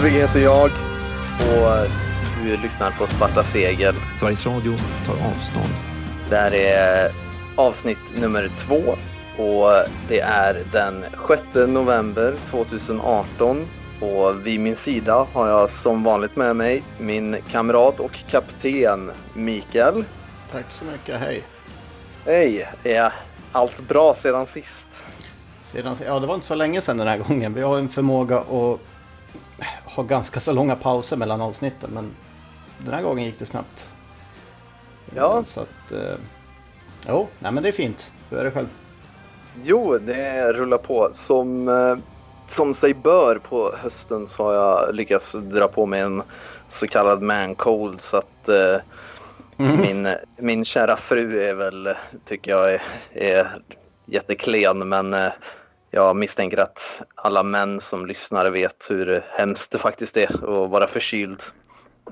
Ludvig heter jag och du lyssnar på Svarta Segel. Sveriges Radio tar avstånd. Det här är avsnitt nummer två och det är den 6 november 2018 och vid min sida har jag som vanligt med mig min kamrat och kapten Mikael. Tack så mycket, hej. Hej! Är allt bra sedan sist? Sedan, ja, det var inte så länge sedan den här gången. Vi har en förmåga att ha ganska så långa pauser mellan avsnitten, men den här gången gick det snabbt. Ja. Så att... Eh, jo, nej men det är fint. Hur är det själv? Jo, det rullar på. Som, eh, som sig bör på hösten så har jag lyckats dra på mig en så kallad man cold så att eh, Mm. min, min kära fru är väl, tycker jag, är, är jätteklen men eh, jag misstänker att alla män som lyssnar vet hur hemskt det faktiskt är att vara förkyld.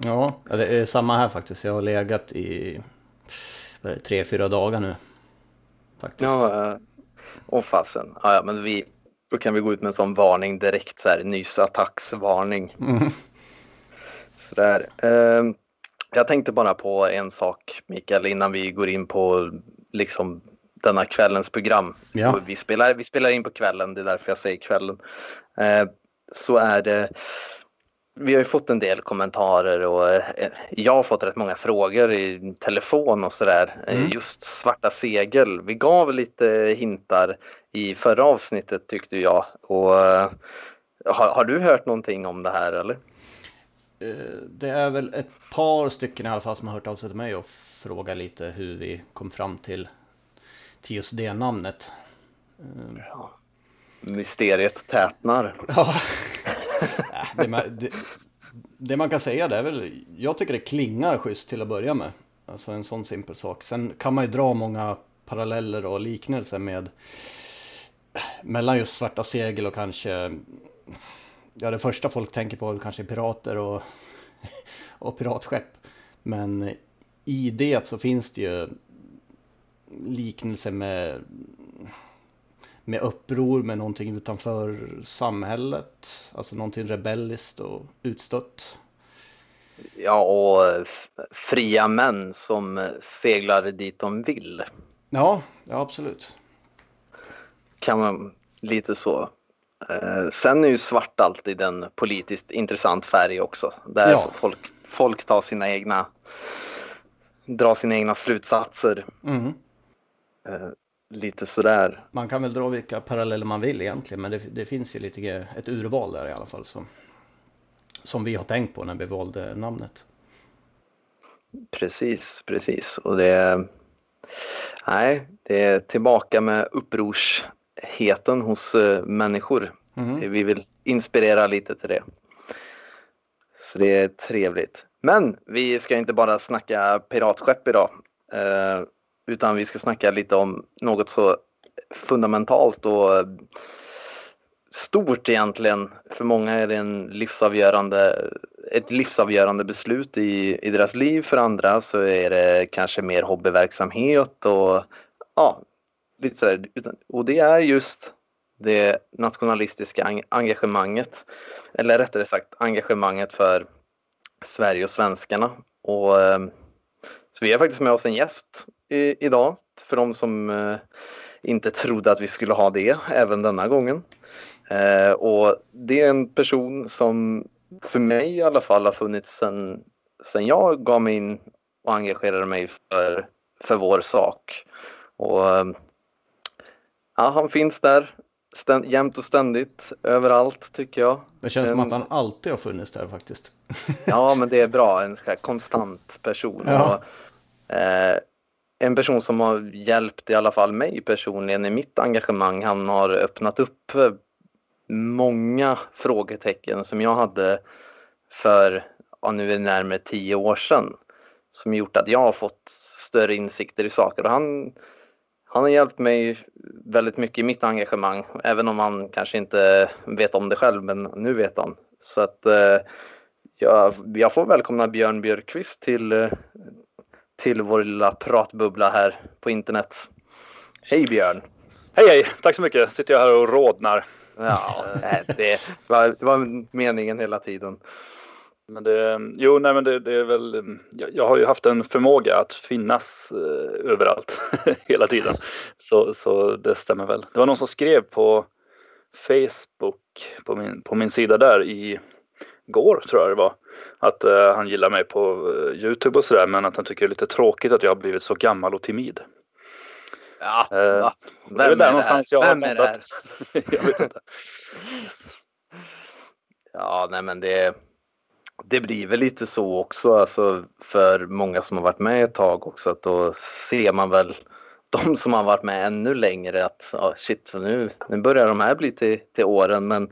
Ja, det är samma här faktiskt. Jag har legat i det, tre, fyra dagar nu. Faktiskt. Ja, eh, åh fasen. Ja, ja, men vi, då kan vi gå ut med en sån varning direkt, så här nysattacksvarning. Mm. Sådär. Eh, jag tänkte bara på en sak, Mikael, innan vi går in på liksom denna kvällens program. Ja. Vi, spelar, vi spelar in på kvällen, det är därför jag säger kvällen. Eh, så är det, vi har ju fått en del kommentarer och eh, jag har fått rätt många frågor i telefon och sådär. Eh, Mm. Just svarta segel. Vi gav lite hintar i förra avsnittet tyckte jag. Och, eh, har, har du hört någonting om det här eller? Eh, Det är väl ett par stycken i alla fall som har hört av sig till mig och frågat lite hur vi kom fram till, till just det namnet. Eh, Mysteriet tätnar. Ja, Äh, det, man, det, det man kan säga det är väl, jag tycker det klingar schysst till att börja med. Alltså en sån simpel sak. Sen kan man ju dra många paralleller och liknelser med mellan just svarta segel och kanske Ja, det första folk tänker på är kanske pirater och, och piratskepp. Men i det så finns det ju liknelser med med uppror, med någonting utanför samhället. Alltså någonting rebelliskt och utstött. Ja, och fria män som seglar dit de vill. Ja, ja absolut. Kan man lite så. Eh, sen är ju svart alltid en politiskt intressant färg också. Där Ja. folk, folk tar sina egna, drar sina egna slutsatser. Mm. Eh, lite sådär. Man kan väl dra vilka paralleller man vill egentligen, men det, det finns ju lite ett urval där i alla fall som, som vi har tänkt på när vi valde namnet. Precis, precis. Och det, nej, det är tillbaka med upprorsheten hos eh, människor. Mhm. Vi vill inspirera lite till det. Så det är trevligt. Men vi ska inte bara snacka piratskepp idag. Utan vi ska snacka lite om något så fundamentalt och eh, stort egentligen. För många är det en livsavgörande, ett livsavgörande beslut i, i deras liv. För andra så är det kanske mer hobbyverksamhet och ja, lite sådär. Och det är just det nationalistiska engagemanget. Eller rättare sagt engagemanget för Sverige och svenskarna. Och, eh, så vi har faktiskt med oss en gäst i, idag. För de som eh, inte trodde att vi skulle ha det även denna gången. Eh, och det är en person som för mig i alla fall har funnits sen, sen jag gav mig in och engagerade mig för, för vår sak. Och eh, ja, han finns där ständ, jämt och ständigt överallt tycker jag. Det känns som att han alltid har funnits där faktiskt. Ja, men det är bra. En konstant person. Ja. Och, eh, en person som har hjälpt i alla fall mig personligen i mitt engagemang. Han har öppnat upp eh, många frågetecken som jag hade för, ja, nu är det närmare tio år sedan. Som gjort att jag har fått större insikter i saker. Och han, han har hjälpt mig väldigt mycket i mitt engagemang. Även om han kanske inte vet om det själv, men nu vet han. Så att eh, jag, jag får välkomna Björn Björkqvist till, eh, till vår lilla pratbubbla här på internet. Hej Björn! Hej hej, tack så mycket. Sitter jag här och rodnar. Ja, det var, det var meningen hela tiden. Men det, jo, nej, men det, det är väl, jag, jag, har ju haft en förmåga att finnas eh, överallt hela tiden. Så, så det stämmer väl. Det var någon som skrev på Facebook på min, på min sida där i går tror jag det var. Att eh, han gillar mig på eh, Youtube och sådär men att han tycker det är lite tråkigt att jag har blivit så gammal och timid. Ja, Eh, Vem det är där är det här? jag Vem är det här? jag vet inte. Yes. Ja, nej men det, det blir väl lite så också alltså för många som har varit med ett tag också att då ser man väl de som har varit med ännu längre att ja, shit nu, nu börjar de här bli till, till åren men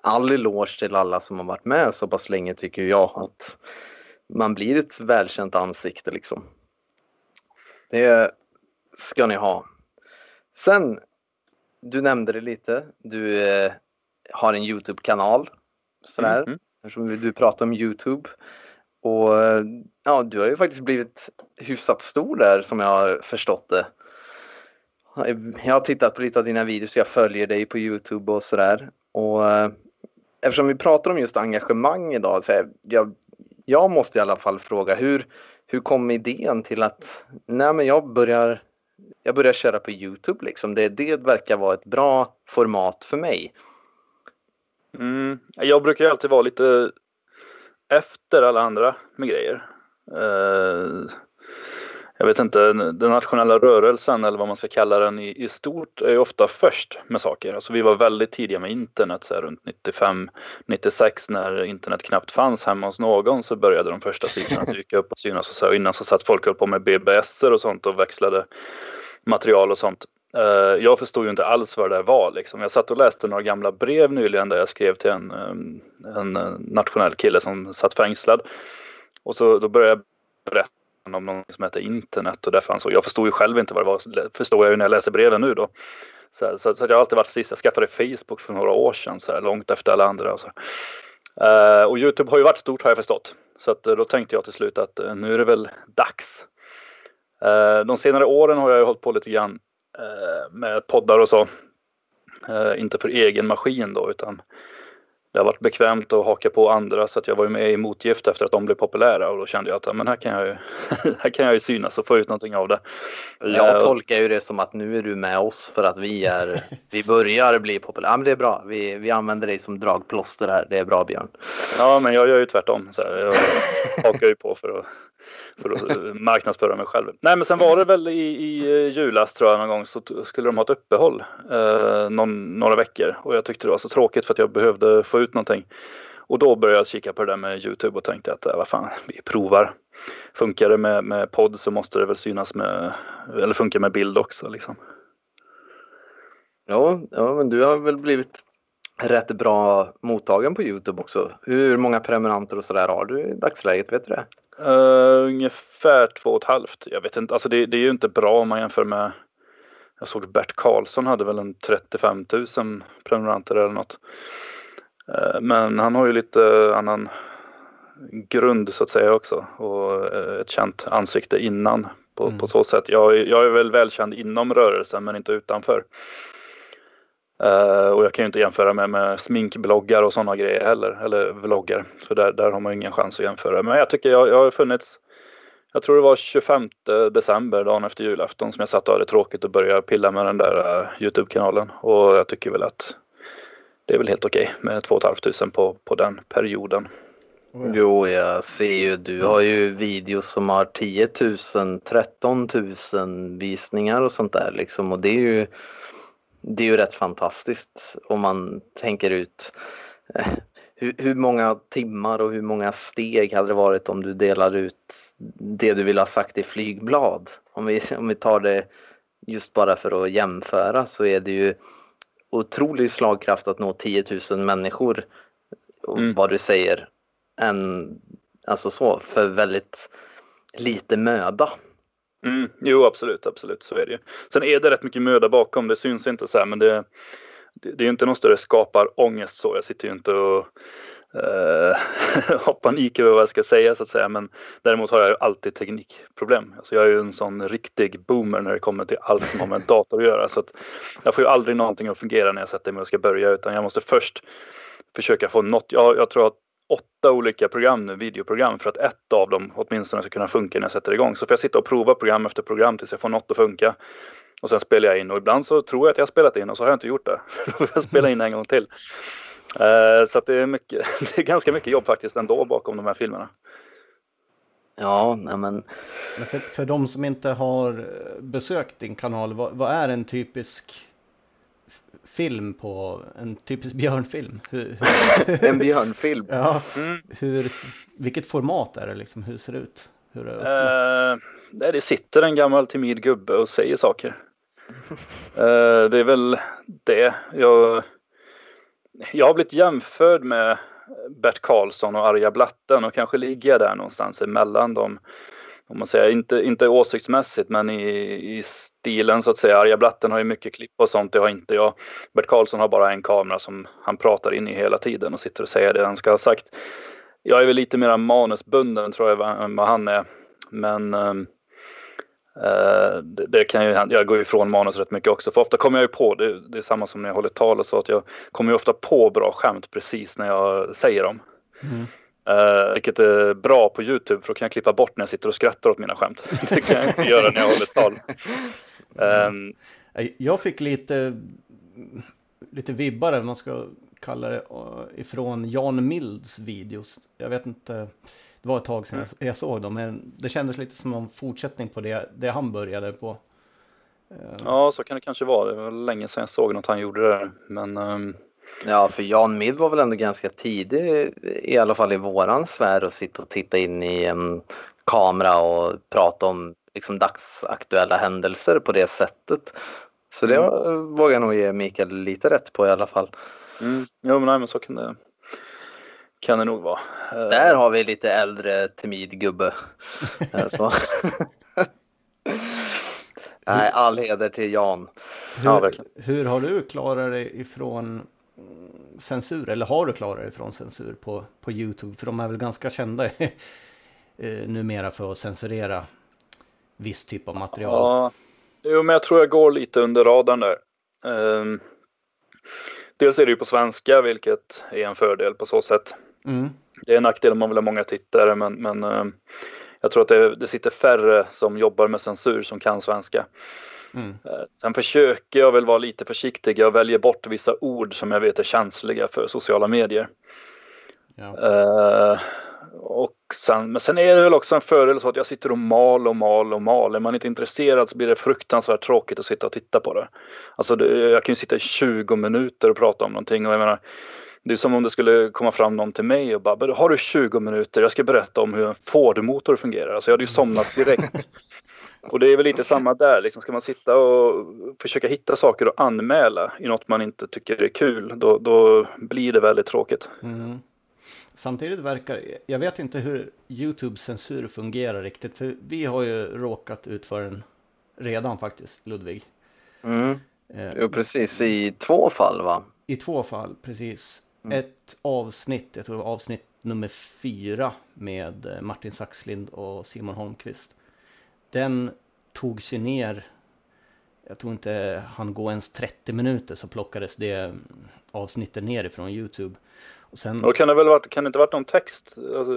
all eloge till alla som har varit med så pass länge tycker jag att man blir ett välkänt ansikte liksom. Det ska ni ha. Sen, du nämnde det lite, du eh, har en Youtube-kanal sådär. Mhm. Eftersom du pratar om Youtube. Och eh, ja, du har ju faktiskt blivit hyfsat stor där som jag har förstått det. Jag har tittat på lite av dina videos, jag följer dig på Youtube och sådär. Och eh, eftersom vi pratar om just engagemang idag så här, jag, jag måste i alla fall fråga hur, hur kom idén till att nej men jag börjar jag börjar köra på Youtube liksom. Det, det verkar vara ett bra format för mig. Mm. Jag brukar alltid vara lite efter alla andra med grejer. Uh jag vet inte, den nationella rörelsen eller vad man ska kalla den i, i stort är ju ofta först med saker. Alltså vi var väldigt tidiga med internet så här runt 95, 96 när internet knappt fanns hemma hos någon så började de första sidorna dyka upp och synas och så här. Innan så satt folk höll på med BBS och sånt och växlade material och sånt. Eh, jag förstod ju inte alls vad det där var liksom. Jag satt och läste några gamla brev nyligen där jag skrev till en, eh, en eh, nationell kille som satt fängslad. Och så då började jag berätta om något som heter internet och därför ansåg jag förstod ju själv inte vad det var. Förstår jag ju när jag läser breven nu då. Så, här, så, så jag har alltid varit sist. Jag skaffade Facebook för några år sedan så här, långt efter alla andra. Och, så. Uh, och Youtube har ju varit stort har jag förstått. Så att, eh, då tänkte jag till slut att uh, nu är det väl dags. Uh, de senare åren har jag ju hållit på lite grann med poddar och så. Inte för egen maskin då utan det har varit bekvämt att haka på andra så att jag var ju med i motgift efter att de blev populära och då kände jag att men här, kan jag ju, här kan jag ju synas och få ut någonting av det. Jag Eh, tolkar ju det som att nu är du med oss för att vi är, vi börjar bli populära. Ja, men det är bra. Vi, vi använder dig som dragplåster här. Det är bra Björn. Ja, men jag gör ju tvärtom. Så här, jag hakar ju på för att, för att eh, marknadsföra mig själv. Nej, men sen var det väl i, i eh, julas tror jag någon gång så skulle de ha ett uppehåll eh, någon, några veckor och jag tyckte det var så tråkigt för att jag behövde få ut någonting. Och då började jag kika på det där med Youtube och tänkte att äh, vad fan, vi provar. Funkar det med, med podd så måste det väl synas med, eller funkar med bild också liksom. Ja, ja, men du har väl blivit rätt bra mottagen på Youtube också. Hur många prenumeranter och sådär har du i dagsläget? Vet du det? Uh, ungefär två och ett halvt. Jag vet inte, alltså det, det är ju inte bra om man jämför med Jag såg Bert Karlsson hade väl en 35 000 prenumeranter eller något. Eh, Men han har ju lite annan grund så att säga också och eh, ett känt ansikte innan på, Mm. på så sätt. Jag, är- jag är väl välkänd inom rörelsen men inte utanför. Eh, och jag kan ju inte jämföra med, med sminkbloggar och sådana grejer heller, eller vloggar. För där, där har man ju ingen chans att jämföra. Men jag tycker jag, jag har funnits, jag tror det var 25 december, dagen efter julafton, som jag satt och hade tråkigt och började pilla med den där uh, Youtube-kanalen. Och jag tycker väl att det är väl helt okej med 2 500 på, på den perioden. Jo, jag ser ju. Du har ju videos som har 10 000, 13 000 visningar och sånt där liksom. Och det är ju, det är ju rätt fantastiskt om man tänker ut eh, hur, hur många timmar och hur många steg hade det varit om du delar ut det du vill ha sagt i flygblad? Om vi, om vi tar det just bara för att jämföra så är det ju otrolig slagkraft att nå 10 000 människor. Och Mm. vad du säger än, alltså så, för väldigt lite möda. Mm, jo, absolut, absolut, så är det ju. Sen är det rätt mycket möda bakom, det syns inte så här, men det, det, det är ju inte någon större skapar ångest så. Jag sitter ju inte och uh, panik över vad jag ska säga så att säga. Men däremot har jag ju alltid teknikproblem. Alltså jag är ju en sån riktig boomer när det kommer till allt som har med dator att göra. Så att jag får ju aldrig någonting att fungera när jag sätter mig och ska börja utan jag måste först försöka få något. Jag, jag tror att åtta olika program nu, videoprogram, för att ett av dem åtminstone ska kunna funka när jag sätter igång. Så får jag sitta och prova program efter program tills jag får något att funka. Och sen spelar jag in och ibland så tror jag att jag har spelat in och så har jag inte gjort det. Då får jag spela in en gång till. Uh, så att det är, mycket, det är ganska mycket jobb faktiskt ändå bakom de här filmerna. Ja, nej men... men för, för de som inte har besökt din kanal, vad, vad är en typisk film på en typisk björnfilm. Hur, hur, en björnfilm? ja. Mm. Hur, vilket format är det liksom? Hur ser det ut? Hur är det, uh, det sitter en gammal timid gubbe och säger saker. uh, det är väl det. Jag, jag har blivit jämförd med Bert Karlsson och Arja Blatten och kanske ligger jag där någonstans emellan dem om man säger, inte, inte åsiktsmässigt men i, i stilen så att säga. Arga Blatten har ju mycket klipp och sånt, det har inte jag. Bert Karlsson har bara en kamera som han pratar in i hela tiden och sitter och säger det han ska ha sagt. Jag är väl lite mer manusbunden tror jag än vad han är. Men uh, det, det, kan ju jag går ju ifrån manus rätt mycket också. För ofta kommer jag ju på, det, det är samma som när jag håller tal och så, att jag kommer ju ofta på bra skämt precis när jag säger dem. Mm. Uh, vilket är bra på Youtube för då kan jag klippa bort när jag sitter och skrattar åt mina skämt. Det kan jag inte göra när jag håller tal. Um, jag fick lite, lite vibbar, eller man ska kalla det, ifrån Jan Milds videos. Jag vet inte, det var ett tag sedan jag, jag såg dem, men det kändes lite som en fortsättning på det, det han började på. Uh, ja, så kan det kanske vara. Det var länge sedan jag såg något han gjorde där. Men um, Ja, för Jan Mild var väl ändå ganska tidig, i alla fall i våran sfär, att sitta och titta in i en kamera och prata om liksom, dagsaktuella händelser på det sättet. Så det mm. vågar jag nog ge Mikael lite rätt på i alla fall. Mm. Jo, men, nej, men så kan det, kan det nog vara. Eh, Där har vi lite äldre timid gubbe. Eh, nej, all heder till Jan. Hur, ja, hur har du klarat dig ifrån censur, eller har du klarat dig från censur på, på Youtube? För de är väl ganska kända eh, numera för att censurera viss typ av material. Ja, jo, men jag tror jag går lite under radarn där. Um, dels är det ju på svenska, vilket är en fördel på så sätt. Mm. Det är en nackdel om man vill ha många tittare, men, men um, jag tror att det, det sitter färre som jobbar med censur som kan svenska. Mm. Eh, sen försöker jag väl vara lite försiktig. Jag väljer bort vissa ord som jag vet är känsliga för sociala medier. Ja. Uh, och sen, men sen är det väl också en fördel så att jag sitter och mal och mal och mal. Är man inte intresserad så blir det fruktansvärt tråkigt att sitta och titta på det. Alltså det, jag kan ju sitta i 20 minuter och prata om någonting och jag menar det är som om det skulle komma fram någon till mig och bara har du 20 minuter, jag ska berätta om hur en Ford-motor fungerar. Alltså jag hade ju somnat direkt. Och det är väl lite samma där, liksom ska man sitta och försöka hitta saker och anmäla i något man inte tycker är kul, då, då blir det väldigt tråkigt. Mm. Samtidigt verkar, jag vet inte hur Youtubes censur fungerar riktigt, för vi har ju råkat ut för den redan faktiskt, Ludvig. Mm. Eh, jo, precis, i två fall va? I två fall, precis. Mm. Ett avsnitt, jag tror det var avsnitt nummer fyra med eh, Martin Saxlind och Simon Holmqvist. Den tog sig ner, jag tror inte han går ens 30 minuter så plockades det avsnittet ner ifrån Youtube. Och sen... Då kan det väl varit, kan det inte varit någon text alltså,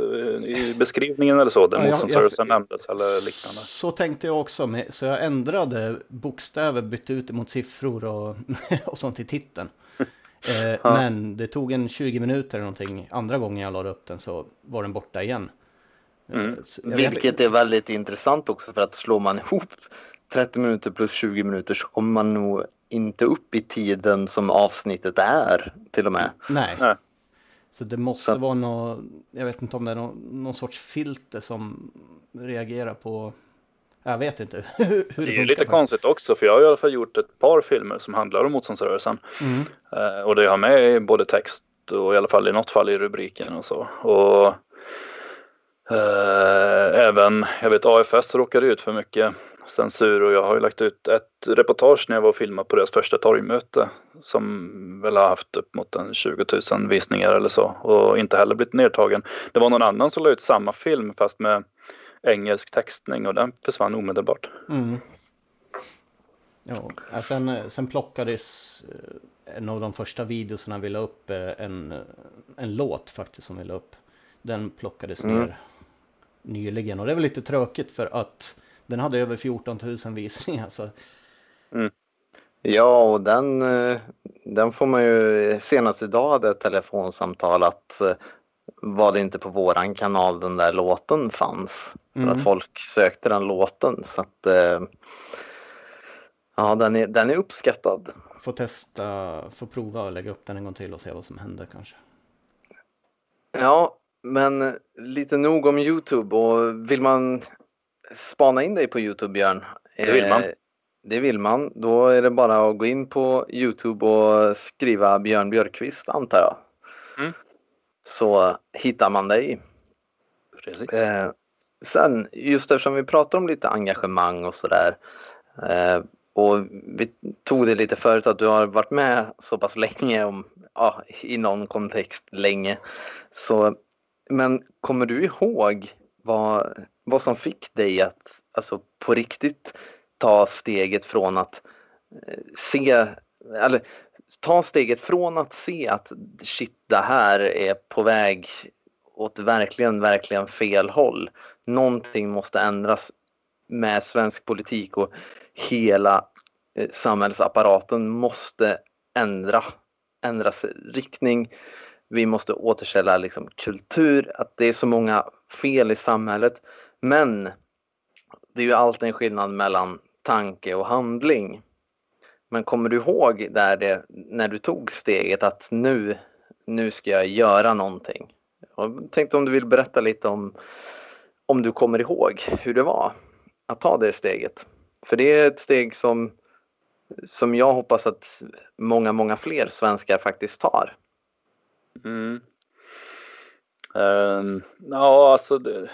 i beskrivningen eller så, där ja, motståndsrörelsen nämndes eller liknande? Så tänkte jag också, så jag ändrade bokstäver, bytte ut mot siffror och, och sånt i titeln. eh. Men det tog en 20 minuter eller någonting, andra gången jag lade upp den så var den borta igen. Mm. Vilket är väldigt intressant också för att slår man ihop 30 minuter plus 20 minuter så kommer man nog inte upp i tiden som avsnittet är till och med. Nej. Nej. Så det måste så. vara något, jag vet inte om det är någon, någon sorts filter som reagerar på jag vet inte hur det, det är lite konstigt också för jag har i alla fall gjort ett par filmer som handlar om motståndsrörelsen. Mm. Uh, och det har med både text och i alla fall i något fall i rubriken och så. Och Eh, även, jag vet AFS råkade ut för mycket censur och jag har ju lagt ut ett reportage när jag var och filmade på deras första torgmöte som väl har haft upp mot en 20 000 visningar eller så och inte heller blivit nedtagen. Det var någon annan som la ut samma film fast med engelsk textning och den försvann omedelbart. Mm. Ja, sen, sen plockades eh, en av de första videorna vi la upp, eh, en, en låt faktiskt som vi la upp. Den plockades mm. ner nyligen och det var lite tråkigt för att den hade över 14 000 visningar. Så. Mm. Ja, och den, eh, den får man ju, senast idag hade ett telefonsamtal att var det inte på våran kanal den där låten fanns. Mm. För att folk sökte den låten. Så att Ja, den är, den är uppskattad. Får testa, får prova och lägga upp den en gång till och se vad som händer kanske. Ja, men lite nog om Youtube och vill man spana in dig på Youtube Björn? Det vill man. Eh, det vill man. Då är det bara att gå in på Youtube och skriva Björn Björkqvist antar jag. Mm. Så hittar man dig. Precis. Eh, sen just eftersom vi pratar om lite engagemang och sådär. Eh, och vi tog det lite förut att du har varit med så pass länge, om, ja, i någon kontext länge. Så, men kommer du ihåg vad, vad som fick dig att alltså, på riktigt ta steget från att eh, se, eller ta steget från att se att shit, det här är på väg åt verkligen, verkligen fel håll. Någonting måste ändras med svensk politik och hela eh, samhällsapparaten måste ändra, ändras riktning. Vi måste återställa liksom kultur, att det är så många fel i samhället. Men det är ju alltid en skillnad mellan tanke och handling. Men kommer du ihåg där det, när du tog steget att nu, nu ska jag göra någonting? Jag tänkte om du vill berätta lite om, om du kommer ihåg hur det var att ta det steget. För det är ett steg som, som jag hoppas att många, många fler svenskar faktiskt tar. Mm. Um, ja, alltså det,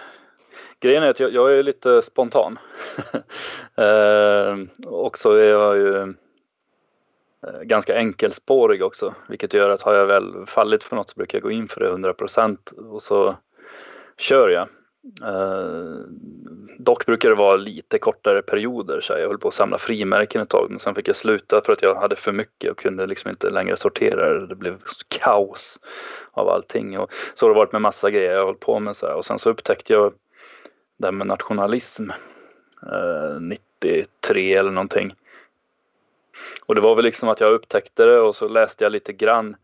grejen är att jag, jag är lite spontan. uh, och så är jag ju eh, ganska enkelspårig också, vilket gör att har jag väl fallit för något så brukar jag gå in för det 100 procent och så kör jag. Eh, dock brukar det vara lite kortare perioder. Så jag höll på att samla frimärken ett tag men sen fick jag sluta för att jag hade för mycket och kunde liksom inte längre sortera det. Det blev kaos av allting. Och så har det varit med massa grejer jag hållit på med. Så här. Och sen så upptäckte jag det här med nationalism eh, 93 eller någonting. Och det var väl liksom att jag upptäckte det och så läste jag lite grann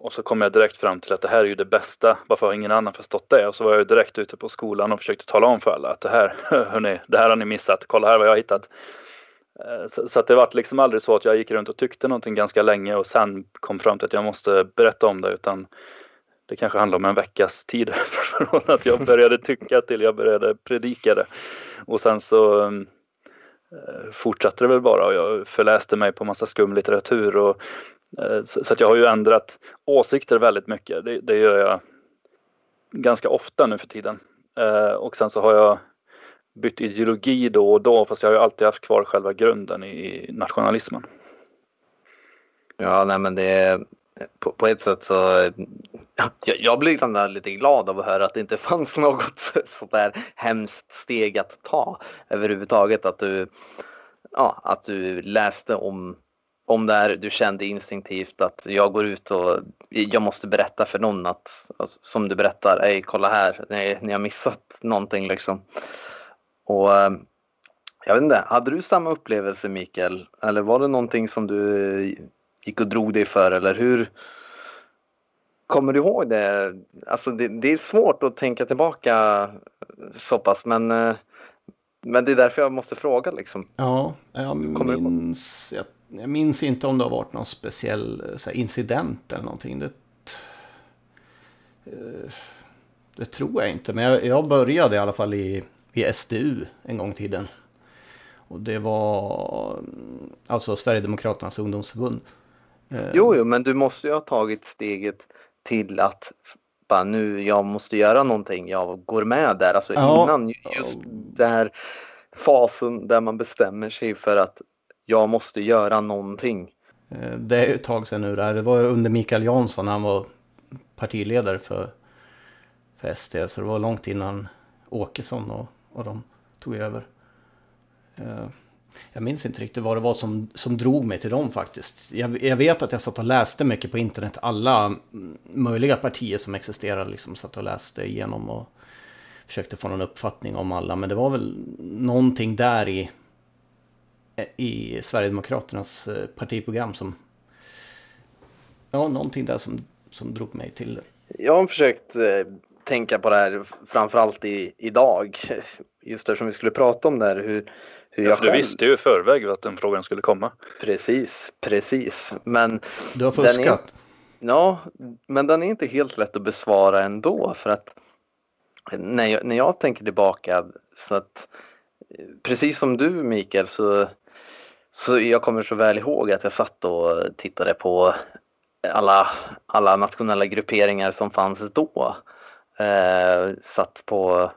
och så kom jag direkt fram till att det här är ju det bästa, varför har ingen annan förstått det? Och så var jag direkt ute på skolan och försökte tala om för alla att det här, hörni, det här har ni missat, kolla här vad jag har hittat. Eh, så, så att det var liksom aldrig så att jag gick runt och tyckte någonting ganska länge och sen kom fram till att jag måste berätta om det utan det kanske handlar om en veckas tid från att jag började tycka till jag började predika det. Och sen så eh, fortsatte det väl bara och jag förläste mig på massa skum litteratur och Eh, så att jag har ju ändrat åsikter väldigt mycket. Det, det gör jag ganska ofta nu för tiden. Eh, och sen så har jag bytt ideologi då och då fast jag har ju alltid haft kvar själva grunden i nationalismen. Ja, nej men det är på, på ett sätt så jag, jag blir lite glad av att höra att det inte fanns något sådär hemskt steg att ta överhuvudtaget. Att du, ja, att du läste om om det här du kände instinktivt att jag går ut och jag måste berätta för någon att alltså, som du berättar, ej kolla här, ni, ni har missat någonting liksom. Och eh, jag vet inte, hade du samma upplevelse Mikael? Eller var det någonting som du gick och drog dig för eller hur? Kommer du ihåg det? Alltså det, det är svårt att tänka tillbaka så pass men eh, men det är därför jag måste fråga liksom. Ja, jag minns, jag jag minns inte om det har varit någon speciell eh, här, incident eller någonting. Det, eh, det tror jag inte. Men jag, jag, började i alla fall i, i SDU en gång i tiden. Och det var mm, alltså Sverigedemokraternas ungdomsförbund. Eh, jo, jo, men du måste ju ha tagit steget till att bara nu, jag måste göra någonting, jag går med där. Alltså ja. innan just det här fasen där man bestämmer sig för att jag måste göra någonting. Eh, det är ett tag sedan nu där. Det var under Mikael Jansson när han var partiledare för, för SD. Så det var långt innan Åkesson och, och de tog över. Jag minns inte riktigt vad det var som, som drog mig till dem faktiskt. Jag, jag, vet att jag satt och läste mycket på internet. Alla möjliga partier som existerade liksom satt och läste igenom och försökte få någon uppfattning om alla. Men det var väl någonting där i, i Sverigedemokraternas eh, partiprogram som... Ja, någonting där som, som drog mig till det. Jag har försökt eh, tänka på det här framförallt i, idag. Just eftersom vi skulle prata om det här. Hur, hur ja, för du visste ju i förväg att den frågan skulle komma. Precis, precis. Men du har fuskat. Är, ja, men den är inte helt lätt att besvara ändå. För att när jag, när jag tänker tillbaka så att precis som du Mikael så, så jag kommer så väl ihåg att jag satt och tittade på alla, alla nationella grupperingar som fanns då. Eh, satt på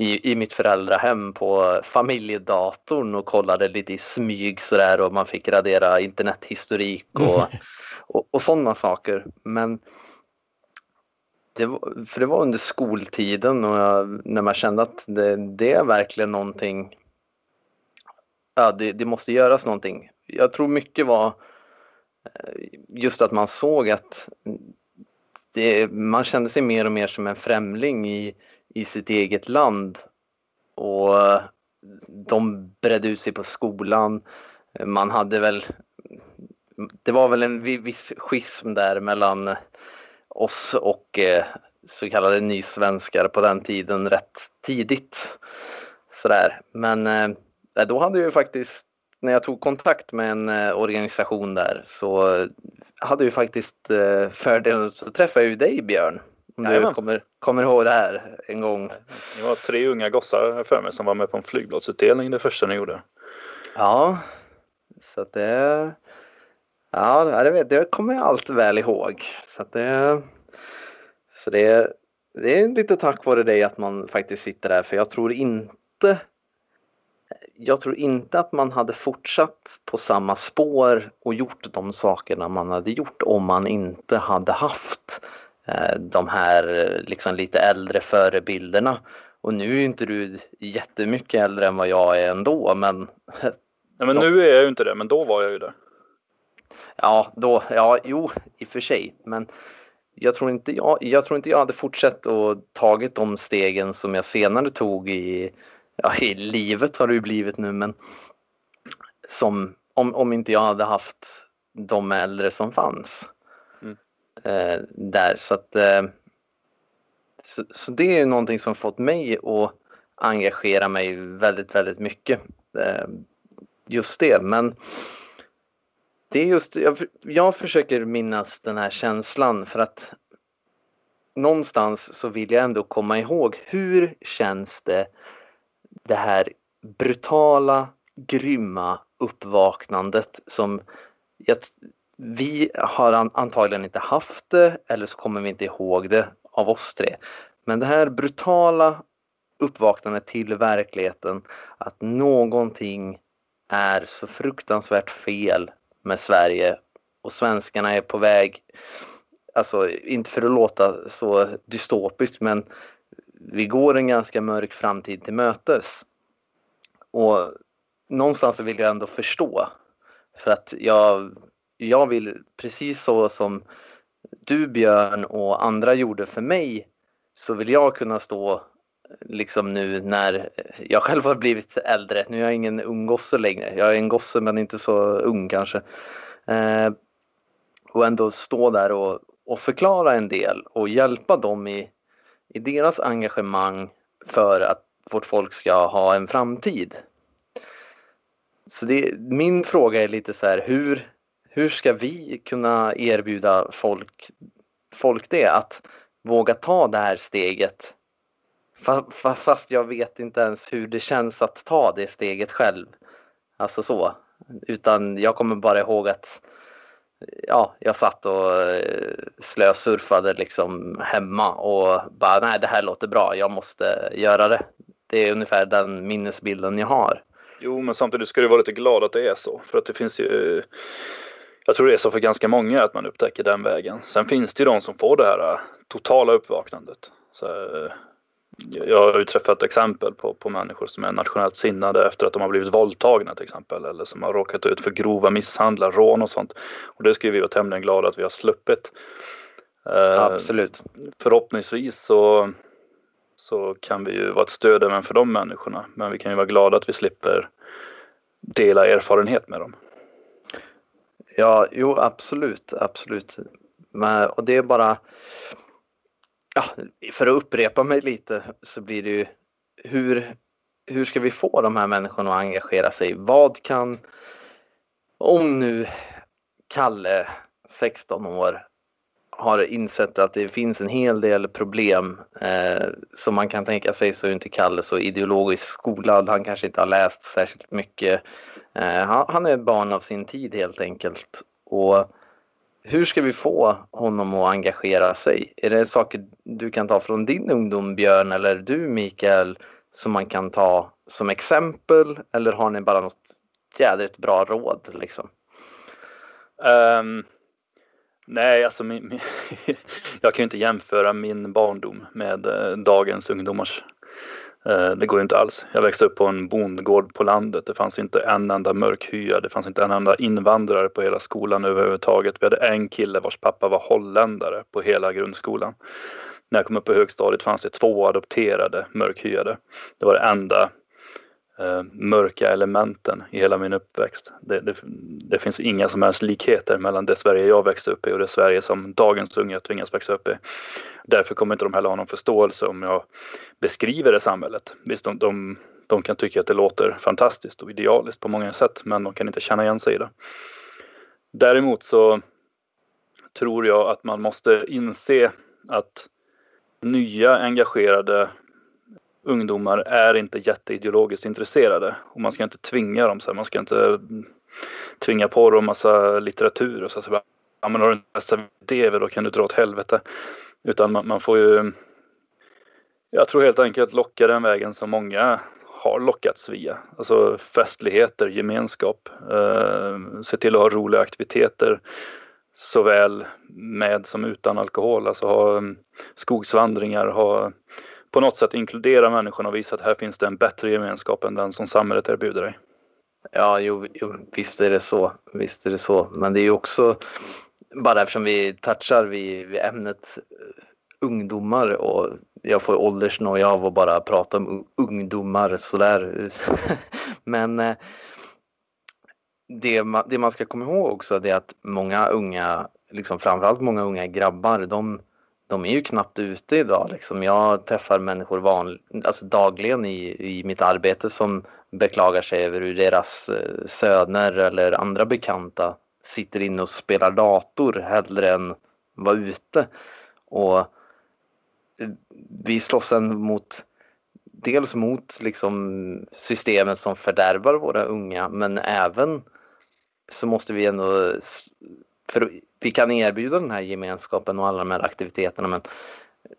i, i mitt föräldrahem på familjedatorn och kollade lite i smyg sådär och man fick radera internethistorik och, och, och sådana saker. Men det var, för det var under skoltiden och jag, när man kände att det, det är verkligen någonting, ja det, det, måste göras någonting. Jag tror mycket var eh, just att man såg att det, man kände sig mer och mer som en främling i, i sitt eget land. Och eh, de bredde ut sig på skolan. Man hade väl, det var väl en viss schism där mellan oss och eh, så kallade nysvenskar på den tiden rätt tidigt. Sådär. Men eh, då hade jag faktiskt, när jag tog kontakt med en organisation där så hade ju faktiskt fördelen så träffade jag ju dig Björn. Om du kommer, kommer ihåg det här en gång. Det var tre unga gossar för mig som var med på en flygbladsutdelning det första ni gjorde. Ja, så att det... Ja, det, vet, det kommer jag allt väl ihåg. Så att det... Så det, det är lite tack vare dig att man faktiskt sitter där för jag tror inte jag tror inte att man hade fortsatt på samma spår och gjort de sakerna man hade gjort om man inte hade haft de här liksom lite äldre förebilderna. Och nu är inte du jättemycket äldre än vad jag är ändå men... Nej men nu är jag ju inte det, men då var jag ju det. Ja, då, ja, jo, i och för sig. Men jag tror inte jag, jag, tror inte jag hade fortsatt och tagit de stegen som jag senare tog i, ja, i livet har det ju blivit nu, men som om, om inte jag hade haft de äldre som fanns eh, där. Så, att, eh, så, så, det är någonting som fått mig att engagera mig väldigt, väldigt mycket. Eh, just det, men det är just, jag, jag försöker minnas den här känslan för att någonstans så vill jag ändå komma ihåg hur känns det det här brutala, grymma uppvaknandet som jag, vi har antagligen inte haft det eller så kommer vi inte ihåg det av oss tre. Men det här brutala uppvaknandet till verkligheten att någonting är så fruktansvärt fel med Sverige och svenskarna är på väg, alltså inte för att låta så dystopiskt men vi går en ganska mörk framtid till mötes. Och någonstans vill jag ändå förstå. För att jag jag vill precis så som du Björn och andra gjorde för mig så vill jag kunna stå eh, liksom nu när eh, jag själv har blivit äldre. Nu är jag ingen ung gosse längre. Jag är en gosse men inte så ung kanske. Eh, och ändå stå där och, och förklara en del och hjälpa dem i, i deras engagemang för att vårt folk ska ha en framtid. Så det, min fråga är lite så här, hur, hur ska vi kunna erbjuda folk, folk det? Att våga ta det här steget. Fast jag vet inte ens hur det känns att ta det steget själv. Alltså så. Utan jag kommer bara ihåg att ja, jag satt och eh, slösurfade liksom hemma och bara nej det här låter bra, jag måste göra det. Det är ungefär den minnesbilden jag har. Jo, men samtidigt ska du vara lite glad att det är så. För att det finns ju eh, jag tror det är så för ganska många att man upptäcker den vägen. Sen finns det ju de som får det här äh, totala uppvaknandet. Så, äh, jag har ju träffat exempel på, på människor som är nationellt sinnade efter att de har blivit våldtagna till exempel. Eller som har råkat ut för grova misshandlar, rån och sånt. Och det ska vi vara tämligen glada att vi har sluppit. Äh, Absolut. Förhoppningsvis så, så kan vi ju vara ett stöd även för de människorna. Men vi kan ju vara glada att vi slipper dela erfarenhet med dem. Ja, jo absolut, absolut. Men, och det är bara, ja, för att upprepa mig lite så blir det ju hur, hur ska vi få de här människorna att engagera sig? Vad kan, om nu Kalle, 16 år, har insett att det finns en hel del problem eh, som man kan tänka sig så är inte Kalle så ideologiskt skolad. Han kanske inte har läst särskilt mycket. Eh, han, är barn av sin tid helt enkelt. Och hur ska vi få honom att engagera sig? Är det saker du kan ta från din ungdom Björn eller du Mikael som man kan ta som exempel eller har ni bara något jädrigt bra råd liksom? Um, Nej, alltså min, min, jag kan ju inte jämföra min barndom med eh, dagens ungdomars. Eh, det går inte alls. Jag växte upp på en bondgård på landet. Det fanns inte en enda mörkhya. Det fanns inte en enda invandrare på hela skolan överhuvudtaget. Vi hade en kille vars pappa var holländare på hela grundskolan. När jag kom upp på högstadiet fanns det två adopterade mörkhyade. Det var det enda eh, mörka elementen i hela min uppväxt. Det, det, det, finns inga som helst likheter mellan det Sverige jag växte upp i och det Sverige som dagens unga tvingas växa upp i. Därför kommer inte de heller ha någon förståelse om jag beskriver det samhället. Visst, de, de, de kan tycka att det låter fantastiskt och idealiskt på många sätt, men de kan inte känna igen sig i det. Däremot så tror jag att man måste inse att nya engagerade ungdomar är inte jätteideologiskt intresserade och man ska inte tvinga dem. Så här, man ska inte mm, tvinga på dem massa litteratur och så. så ja, men har du inte läst det då kan du dra åt helvete. Utan man, man, får ju. Jag tror helt enkelt locka den vägen som många har lockats via. Alltså festligheter, gemenskap, eh, se till att ha roliga aktiviteter såväl med som utan alkohol. Alltså ha mm, skogsvandringar, ha på något sätt inkludera människorna och visa att här finns det en bättre gemenskap än den som samhället erbjuder dig. Ja, jo, jo, visst är det så. Visst är det så. Men det är ju också, bara eftersom vi touchar vid, vid ämnet eh, ungdomar och jag får åldersnoja av att bara prata om ungdomar sådär. Men eh, det man, det man ska komma ihåg också är att många unga, liksom framförallt många unga grabbar, de de är ju knappt ute idag. Liksom. Jag träffar människor van, alltså dagligen i, i mitt arbete som beklagar sig över hur deras eh, söner eller andra bekanta sitter inne och spelar dator hellre än vara ute. Och eh, vi slåss mot dels mot liksom systemet som fördärvar våra unga men även så måste vi ändå för vi kan erbjuda den här gemenskapen och alla de här aktiviteterna men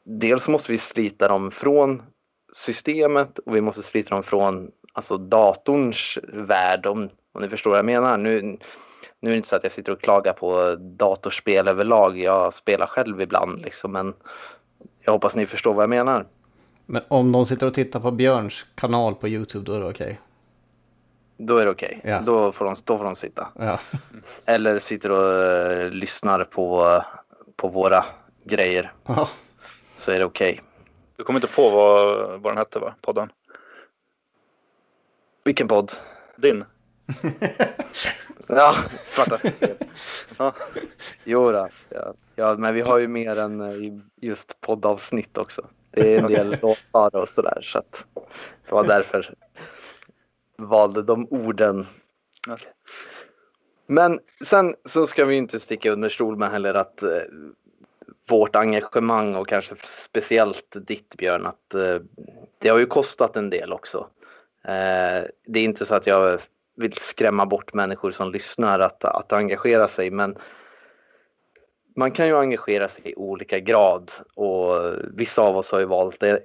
dels måste vi slita dem från systemet och vi måste slita dem från alltså datorns värld om, om ni förstår vad jag menar. Nu, nu är det inte så att jag sitter och klagar på datorspel överlag. Jag spelar själv ibland liksom men jag hoppas ni förstår vad jag menar. Men om de sitter och tittar på Björns kanal på Youtube då är det okej? Okay? Då är det okej. Okay. Ja. Då, får de, då får de sitta. Ja. Eller sitter och uh, lyssnar på, på våra grejer. Ja. Så är det okej. Okay. Du kommer inte på vad, vad den hette va? Podden? Vilken podd? Din. ja, svarta ja. Jo då, ja. ja, men vi har ju mer än eh, just poddavsnitt också. Det är en del låtar och sådär så att det var därför valde de orden. Okay. Men sen så ska vi inte sticka under stol med heller att eh, vårt engagemang och kanske speciellt ditt Björn, att eh, det har ju kostat en del också. Eh, det är inte så att jag vill skrämma bort människor som lyssnar att, att engagera sig men man kan ju engagera sig i olika grad och vissa av oss har ju valt eh,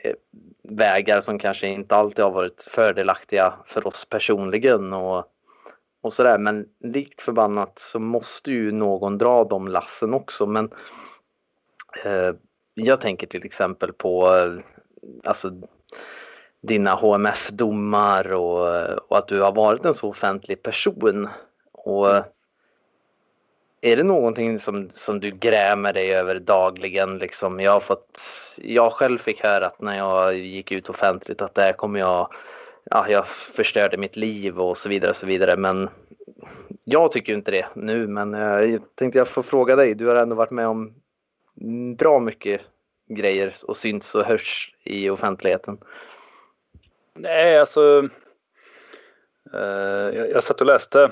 vägar som kanske inte alltid har varit fördelaktiga för oss personligen och, och sådär. Men likt förbannat så måste ju någon dra de lassen också. Men eh, jag tänker till exempel på eh, alltså, dina HMF-domar och, och att du har varit en så offentlig person. Och är det någonting som, som du grämer dig över dagligen? Liksom? Jag, har fått, jag själv fick höra att när jag gick ut offentligt att där kommer jag, ja, jag förstörde mitt liv och så vidare och så vidare. Men jag tycker inte det nu, men eh, jag tänkte jag får fråga dig. Du har ändå varit med om bra mycket grejer och syns och hörs i offentligheten. Nej, alltså. Eh, jag, jag satt och läste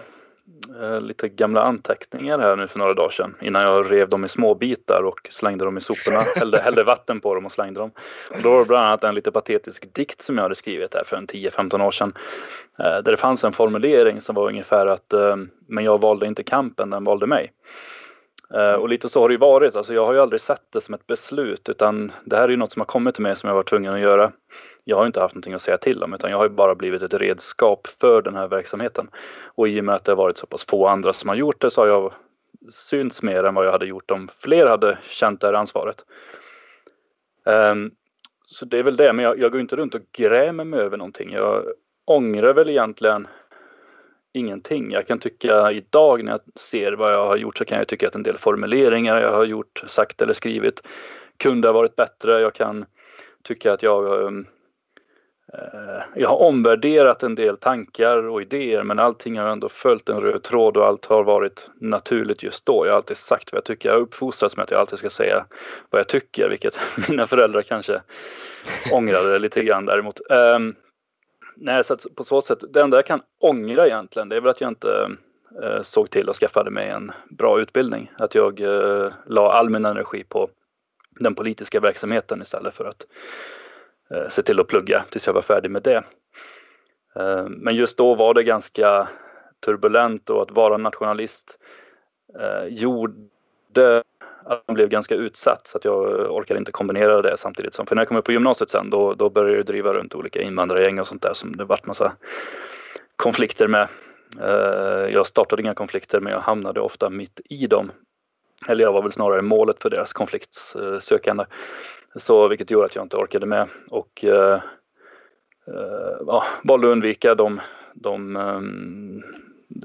lite gamla anteckningar här nu för några dagar sedan innan jag rev dem i små bitar och slängde dem i soporna. hällde, hällde vatten på dem och slängde dem. Och då var det bland annat en lite patetisk dikt som jag hade skrivit här för en 10-15 år sedan. Eh, där det fanns en formulering som var ungefär att eh, men jag valde inte kampen, den valde mig. Och lite så har det ju varit. Alltså jag har ju aldrig sett det som ett beslut utan det här är ju något som har kommit till mig som jag var tvungen att göra jag har inte haft någonting att säga till om utan jag har bara blivit ett redskap för den här verksamheten. Och i och med att det har varit så pass få andra som har gjort det så har jag synts mer än vad jag hade gjort om fler hade känt det här ansvaret. Um, så det är väl det, men jag, jag går inte runt och grämer mig över någonting. Jag ångrar väl egentligen ingenting. Jag kan tycka idag när jag ser vad jag har gjort så kan jag tycka att en del formuleringar jag har gjort, sagt eller skrivit kunde ha varit bättre. Jag kan tycka att jag um, Eh, jag har omvärderat en del tankar och idéer men allting har ändå följt en röd tråd och allt har varit naturligt just då. Jag har alltid sagt vad jag tycker. Jag har uppfostrats med att jag alltid ska säga vad jag tycker, vilket mina föräldrar kanske ångrade lite grann däremot. Um, nej, så på så sätt, det enda jag kan ångra egentligen det är väl att jag inte uh, såg till och skaffade mig en bra utbildning. Att jag uh, la all min energi på den politiska verksamheten istället för att Eh, se till att plugga tills jag var färdig med det. Eh, men just då var det ganska turbulent och att vara nationalist eh, gjorde att man blev ganska utsatt så att jag orkade inte kombinera det samtidigt som, för när jag kom upp på gymnasiet sen då, då började jag driva runt olika invandrargäng och sånt där som det vart massa konflikter med. Jag startade inga konflikter men jag hamnade ofta mitt i dem. Eller jag var väl snarare målet för deras konfliktsökande. Så vilket gjorde att jag inte orkade med och eh, eh ja, valde att undvika de, de um,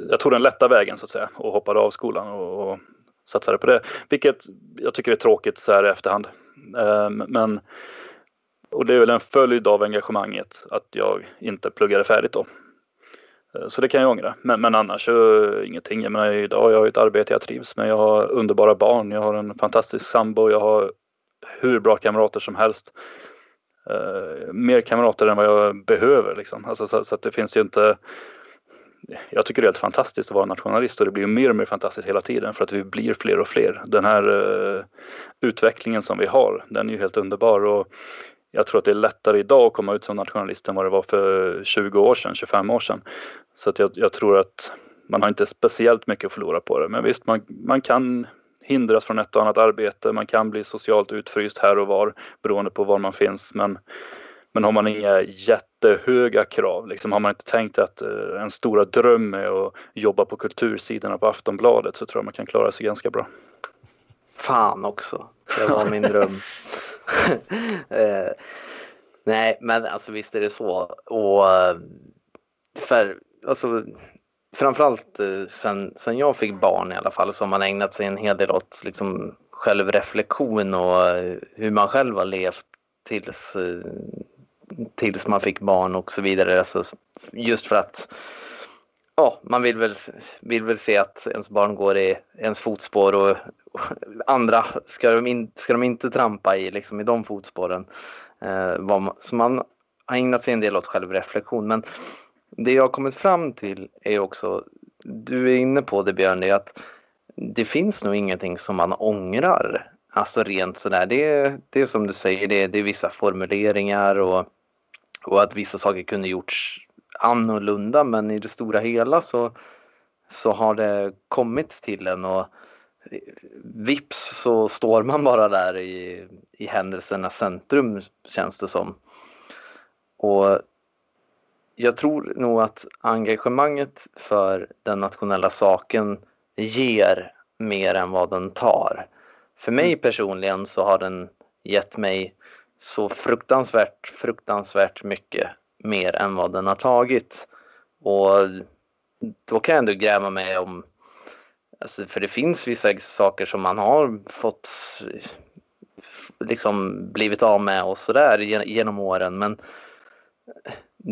jag tog den lätta vägen så att säga och hoppade av skolan och, och satsade på det. Vilket jag tycker är tråkigt så här i efterhand. Um, men och det är väl en följd av engagemanget att jag inte pluggade färdigt då. Så det kan jag ångra. Men, men annars ingenting. Jag menar, idag jag har ett arbete jag trivs med. Jag har underbara barn. Jag har en fantastisk sambo. Jag har hur bra kamrater som helst. Uh, mer kamrater än vad jag behöver liksom. Alltså, så, så, att det finns ju inte jag tycker det är helt fantastiskt att vara nationalist och det blir mer och mer fantastiskt hela tiden för att vi blir fler och fler. Den här uh, utvecklingen som vi har, den är ju helt underbar och jag tror att det är lättare idag att komma ut som nationalist än vad det var för 20 år sedan, 25 år sedan. Så att jag, jag tror att man har inte speciellt mycket att förlora på det. Men visst, man, man kan hindras från ett och annat arbete. Man kan bli socialt utfryst här och var beroende på var man finns. Men, men har man inga jättehöga krav, liksom har man inte tänkt att uh, en stora dröm är att jobba på kultursidorna på Aftonbladet så tror jag man kan klara sig ganska bra. Fan också, det var min dröm. uh, nej, men alltså visst är det så. Och uh, för alltså framförallt eh, sen, sen jag fick barn i alla fall så har man ägnat sig en hel del åt liksom självreflektion och eh, hur man själv har levt tills, eh, tills man fick barn och så vidare. Alltså just för att ja, man vill väl, vill väl se att ens barn går i ens fotspår och, och andra ska de, in, ska de inte trampa i, liksom, i de fotspåren. Eh, så man har ägnat sig en del åt självreflektion. Men det jag har kommit fram till är också, du är inne på det Björn, det är att det finns nog ingenting som man ångrar. Alltså rent sådär, det är, det är som du säger, det är, det är vissa formuleringar och, och att vissa saker kunde gjorts annorlunda men i det stora hela så, så har det kommit till en och vips så står man bara där i, i händelsernas centrum känns det som. Och jag tror nog att engagemanget för den nationella saken ger mer än vad den tar. För mig mm. personligen så har den gett mig så fruktansvärt, fruktansvärt mycket mer än vad den har tagit. Och då kan jag ändå gräma mig om, alltså för det finns vissa saker som man har fått liksom blivit av med och sådär genom åren men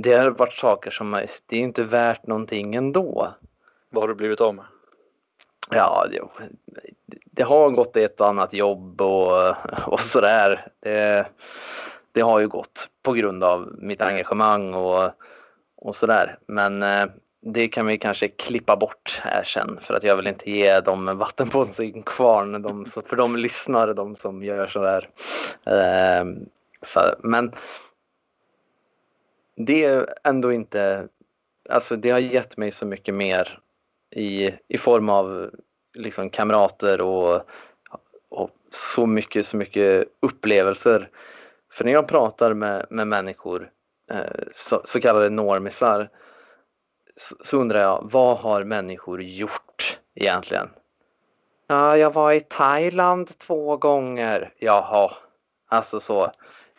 det har varit saker som det är inte värt någonting ändå. Vad har du blivit av med? Ja, det, det har gått ett och annat jobb och, och sådär. Det, det har ju gått på grund av mitt engagemang och, och sådär. Men eh, det kan vi kanske klippa bort här sen för att jag vill inte ge dem vatten på sin kvarn. De, för de lyssnare, de som gör sådär. Eh, så, men det är ändå inte, alltså det har gett mig så mycket mer i, i form av liksom kamrater och, och så mycket, så mycket upplevelser. För när jag pratar med, med människor, eh, så, så, kallade normisar, så, så, undrar jag vad har människor gjort egentligen? Ja, jag var i Thailand två gånger. Jaha, alltså så.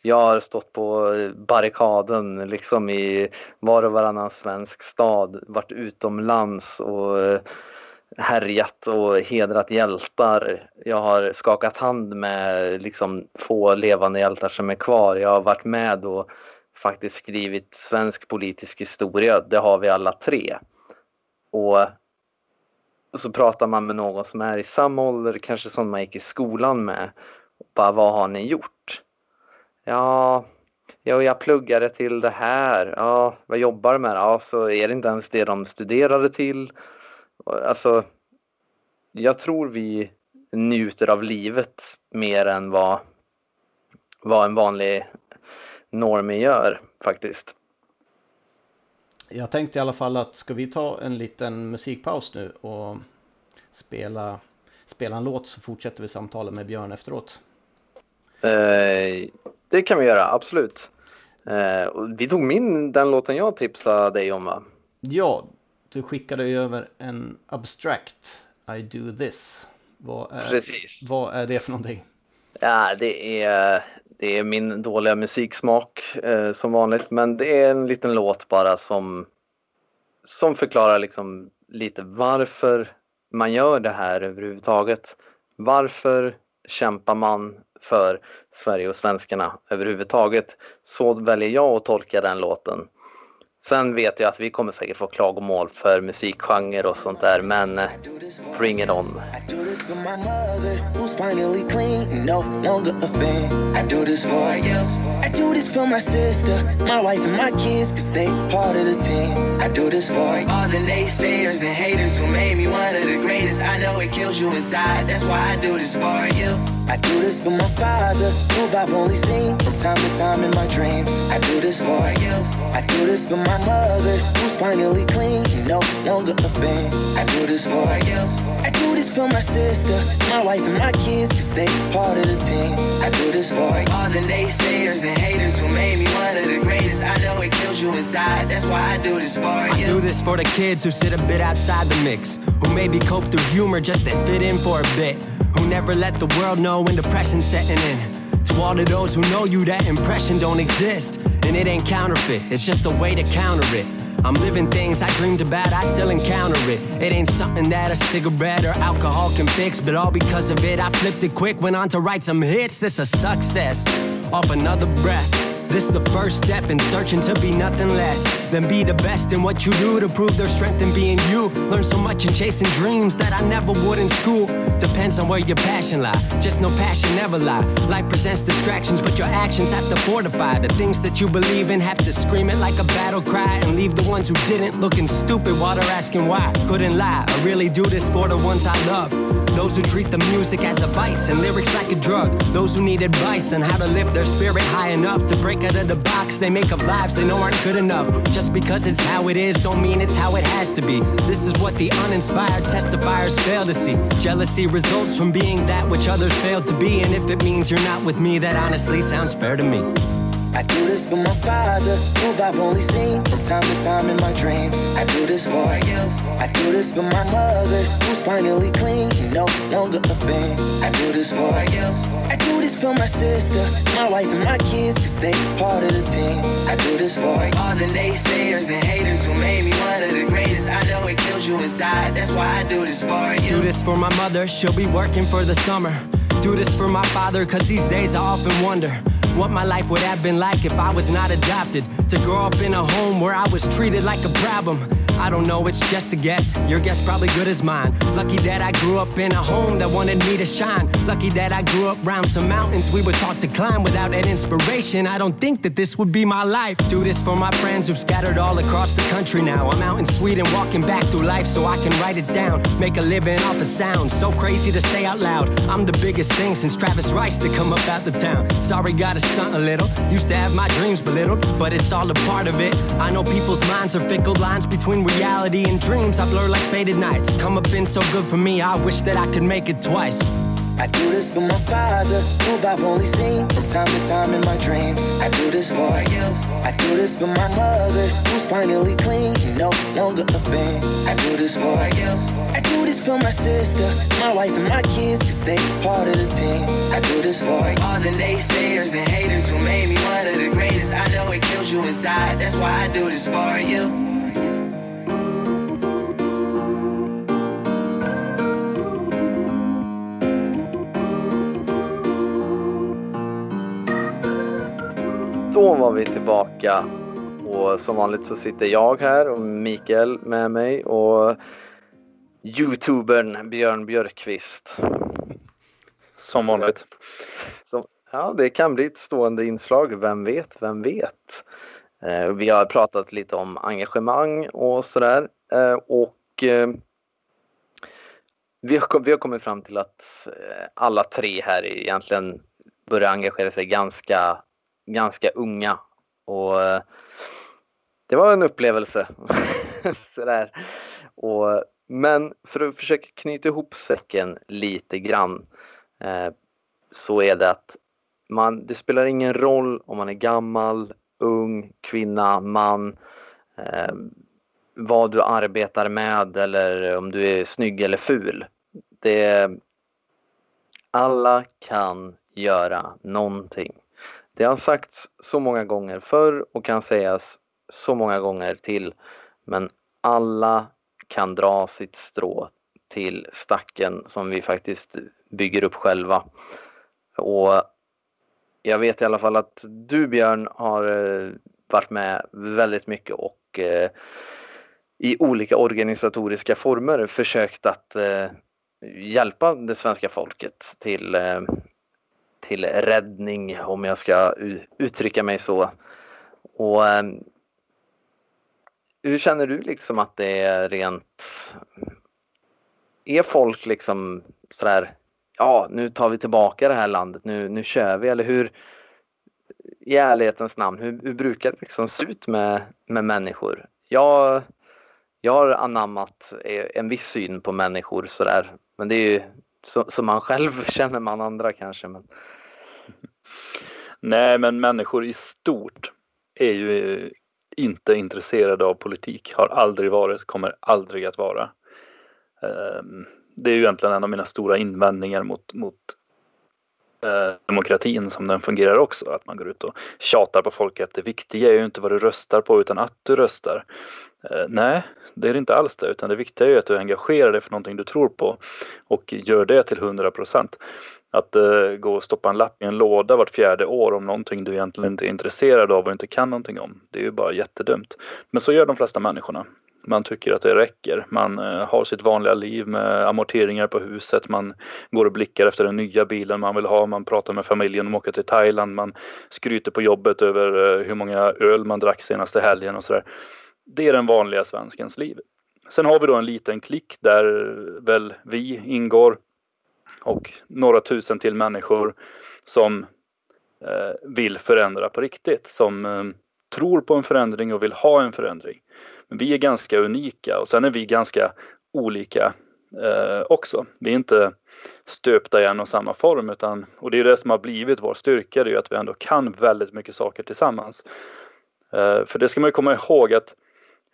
Jag har stått på barrikaden liksom i var och varannan svensk stad, varit utomlands och eh, härjat och hedrat hjältar. Jag har skakat hand med liksom få levande hjältar som är kvar. Jag har varit med och faktiskt skrivit svensk politisk historia. Det har vi alla tre. Och så pratar man med någon som är i samma ålder, kanske som man gick i skolan med. Bara, vad har ni gjort? Ja, ja, jag pluggade till det här. Ja, vad jobbar du med? Ja, så är det inte ens det de studerade till. Alltså, jag tror vi njuter av livet mer än vad, vad en vanlig normie gör faktiskt. Jag tänkte i alla fall att ska vi ta en liten musikpaus nu och spela, spela en låt så fortsätter vi samtala med Björn efteråt. Eh, det kan vi göra, absolut. Eh, vi tog min, den låten jag tipsade dig om va? Ja, du skickade över en abstract I do this. Vad är, Precis. Vad är det för någonting? Ja, det är, det är min dåliga musiksmak eh, som vanligt, men det är en liten låt bara som, som förklarar liksom lite varför man gör det här överhuvudtaget. Varför kämpar man för Sverige och svenskarna överhuvudtaget? Så väljer jag att tolka den låten. Sen vet jag att vi kommer säkert få klagomål för musikgenre och sånt där, men eh, bring it on. I do this for my sister, my wife and my kids, cause they part of the team. I do this for all the naysayers and haters who made me one of the greatest. I know it kills you inside, that's why I do this for you. I do this for my father, who I've only seen from time to time in my dreams. I do this for you. I do this for my mother, who's finally clean, no longer a fan. I do this for you. I do this for my sister, my wife and my kids, cause they part of the team. I do this for all the naysayers and haters who made me one of the greatest. I know it kills you inside, that's why I do this for you. I do this for the kids who sit a bit outside the mix, who maybe cope through humor just to fit in for a bit, who never let the world know when depression's setting in. To all of those who know you, that impression don't exist. And it ain't counterfeit, it's just a way to counter it. I'm living things I dreamed about, I still encounter it. It ain't something that a cigarette or alcohol can fix, but all because of it, I flipped it quick, went on to write some hits. This a success off another breath. This the first step in searching to be nothing less than be the best in what you do to prove their strength in being you. Learn so much in chasing dreams that I never would in school. Depends on where your passion lie. Just no passion never lie. Life presents distractions, but your actions have to fortify the things that you believe in. Have to scream it like a battle cry and leave the ones who didn't looking stupid while they're asking why. Couldn't lie. I really do this for the ones I love. Those who treat the music as a vice and lyrics like a drug. Those who need advice on how to lift their spirit high enough to break out of the box, they make up lives they know aren't good enough. Just because it's how it is, don't mean it's how it has to be. This is what the uninspired testifiers fail to see. Jealousy results from being that which others failed to be, and if it means you're not with me, that honestly sounds fair to me. I do this for my father, who I've only seen from time to time in my dreams. I do this for you. I do this for my mother, who's finally clean, no longer a thing. I do this for you. I do this for my sister, my wife, and my kids, cause they part of the team. I do this for all the naysayers and haters who made me one of the greatest. I know it kills you inside, that's why I do this for you. I do this for my mother, she'll be working for the summer. Do this for my father, cause these days I often wonder what my life would have been like if I was not adopted. To grow up in a home where I was treated like a problem. I don't know, it's just a guess. Your guess probably good as mine. Lucky that I grew up in a home that wanted me to shine. Lucky that I grew up around some mountains we were taught to climb. Without that inspiration, I don't think that this would be my life. Do this for my friends who've scattered all across the country now. I'm out in Sweden walking back through life so I can write it down. Make a living off the sound. So crazy to say out loud. I'm the biggest thing since Travis Rice to come up out the town. Sorry, gotta stunt a little. Used to have my dreams belittled, but it's all a part of it. I know people's minds are fickle lines between reality and dreams. I blur like faded nights. Come up been so good for me, I wish that I could make it twice. I do this for my father, who I've only seen from time to time in my dreams. I do this for. I do this for my mother, who's finally clean, no longer a thing. I do this for. For my sister, my wife, and my kids, cause they part of the team. I do this for all the naysayers and haters who made me one of the greatest. I know it kills you inside, that's why I do this for you. Då var vi tillbaka och som vanligt så sitter jag här och Mikael med mig och Youtubern Björn Björkqvist. Som vanligt. Så, ja, det kan bli ett stående inslag, vem vet, vem vet. Eh, vi har pratat lite om engagemang och sådär eh, och eh, vi, har, vi har kommit fram till att eh, alla tre här egentligen börjar engagera sig ganska ganska unga. Och eh, det var en upplevelse. Sådär. Och, men för att försöka knyta ihop säcken lite grann eh, så är det att man, det spelar ingen roll om man är gammal, ung, kvinna, man, eh, vad du arbetar med eller om du är snygg eller ful. Det, alla kan göra någonting. Det har sagts så många gånger förr och kan sägas så många gånger till. Men alla kan dra sitt strå till stacken som vi faktiskt bygger upp själva. Och jag vet i alla fall att du Björn har eh, varit med väldigt mycket och eh, i olika organisatoriska former försökt att eh, hjälpa det svenska folket till till räddning om jag ska uttrycka mig så. Och hur känner du liksom att det är rent? Är folk liksom sådär, ja nu tar vi tillbaka det här landet, nu, nu kör vi eller hur? I ärlighetens namn, hur, hur brukar det liksom se ut med, med människor? Jag, jag har anammat e, en viss syn på människor sådär, men det är ju så, så man själv känner man andra kanske. Men... Nej, men människor i stort är ju inte intresserade av politik, har aldrig varit, kommer aldrig att vara. Ehm, det är ju egentligen en av mina stora invändningar mot, mot eh, demokratin som den fungerar också. Att man går ut och tjatar på folk att det viktiga är ju inte vad du röstar på utan att du röstar. Eh, nej, det är det inte alls det, utan det viktiga är ju att du engagerar dig för någonting du tror på och gör det till 100 procent. Att uh, gå och stoppa en lapp i en låda vart fjärde år om någonting du egentligen inte är intresserad av och inte kan någonting om. Det är ju bara jättedumt. Men så gör de flesta människorna. Man tycker att det räcker. Man uh, har sitt vanliga liv med amorteringar på huset. Man går och blickar efter den nya bilen man vill ha. Man pratar med familjen om att åka till Thailand. Man skryter på jobbet över uh, hur många öl man drack senaste helgen och sådär. Det är den vanliga svenskens liv. Sen har vi då en liten klick där väl vi ingår och några tusen till människor som eh, vill förändra på riktigt, som eh, tror på en förändring och vill ha en förändring. Men vi är ganska unika och sen är vi ganska olika eh, också. Vi är inte stöpta i en och samma form utan, och det är det som har blivit vår styrka, det är ju att vi ändå kan väldigt mycket saker tillsammans. Eh, för det ska man ju komma ihåg att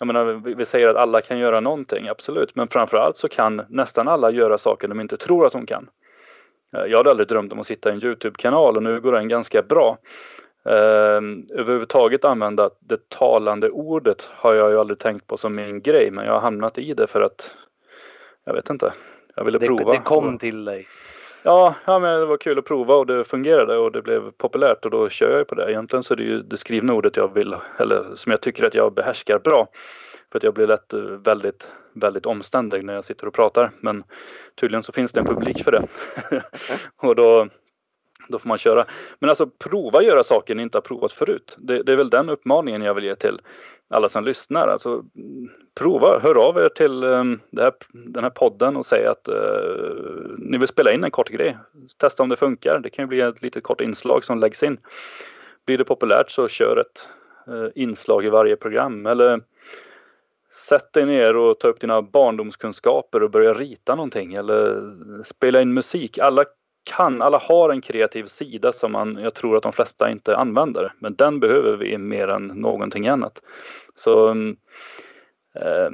jag menar, vi säger att alla kan göra någonting, absolut, men framförallt så kan nästan alla göra saker de inte tror att de kan. Eh, jag hade aldrig drömt om att sitta i en Youtube-kanal och nu går den ganska bra. Uh, överhuvudtaget använda det talande ordet har jag ju aldrig tänkt på som min grej, men jag har hamnat i det för att jag vet inte. Jag ville det, prova. Det kom till dig. Ja, ja, men det var kul att prova och det fungerade och det blev populärt och då kör jag på det. Egentligen så är det ju det skrivna ordet jag vill, eller som jag tycker att jag behärskar bra. För att jag blir lätt eh, väldigt, väldigt omständig när jag sitter och pratar. Men tydligen så finns det en publik för det. och då, då får man köra. Men alltså prova göra saker ni inte har provat förut. Det, det är väl den uppmaningen jag vill ge till alla som lyssnar. Alltså, prova, hör av er till ehm, här, den här podden och säg att eh, ni vill spela in en kort grej. Testa om det funkar. Det kan ju bli ett litet kort inslag som läggs in. Blir det populärt så kör ett eh, inslag i varje program. Eller sätt dig ner och ta upp dina barndomskunskaper och börja rita någonting. Eller spela in musik. Alla kan, alla har en kreativ sida som man, jag tror att de flesta inte använder. Men den behöver vi mer än någonting annat. Så eh,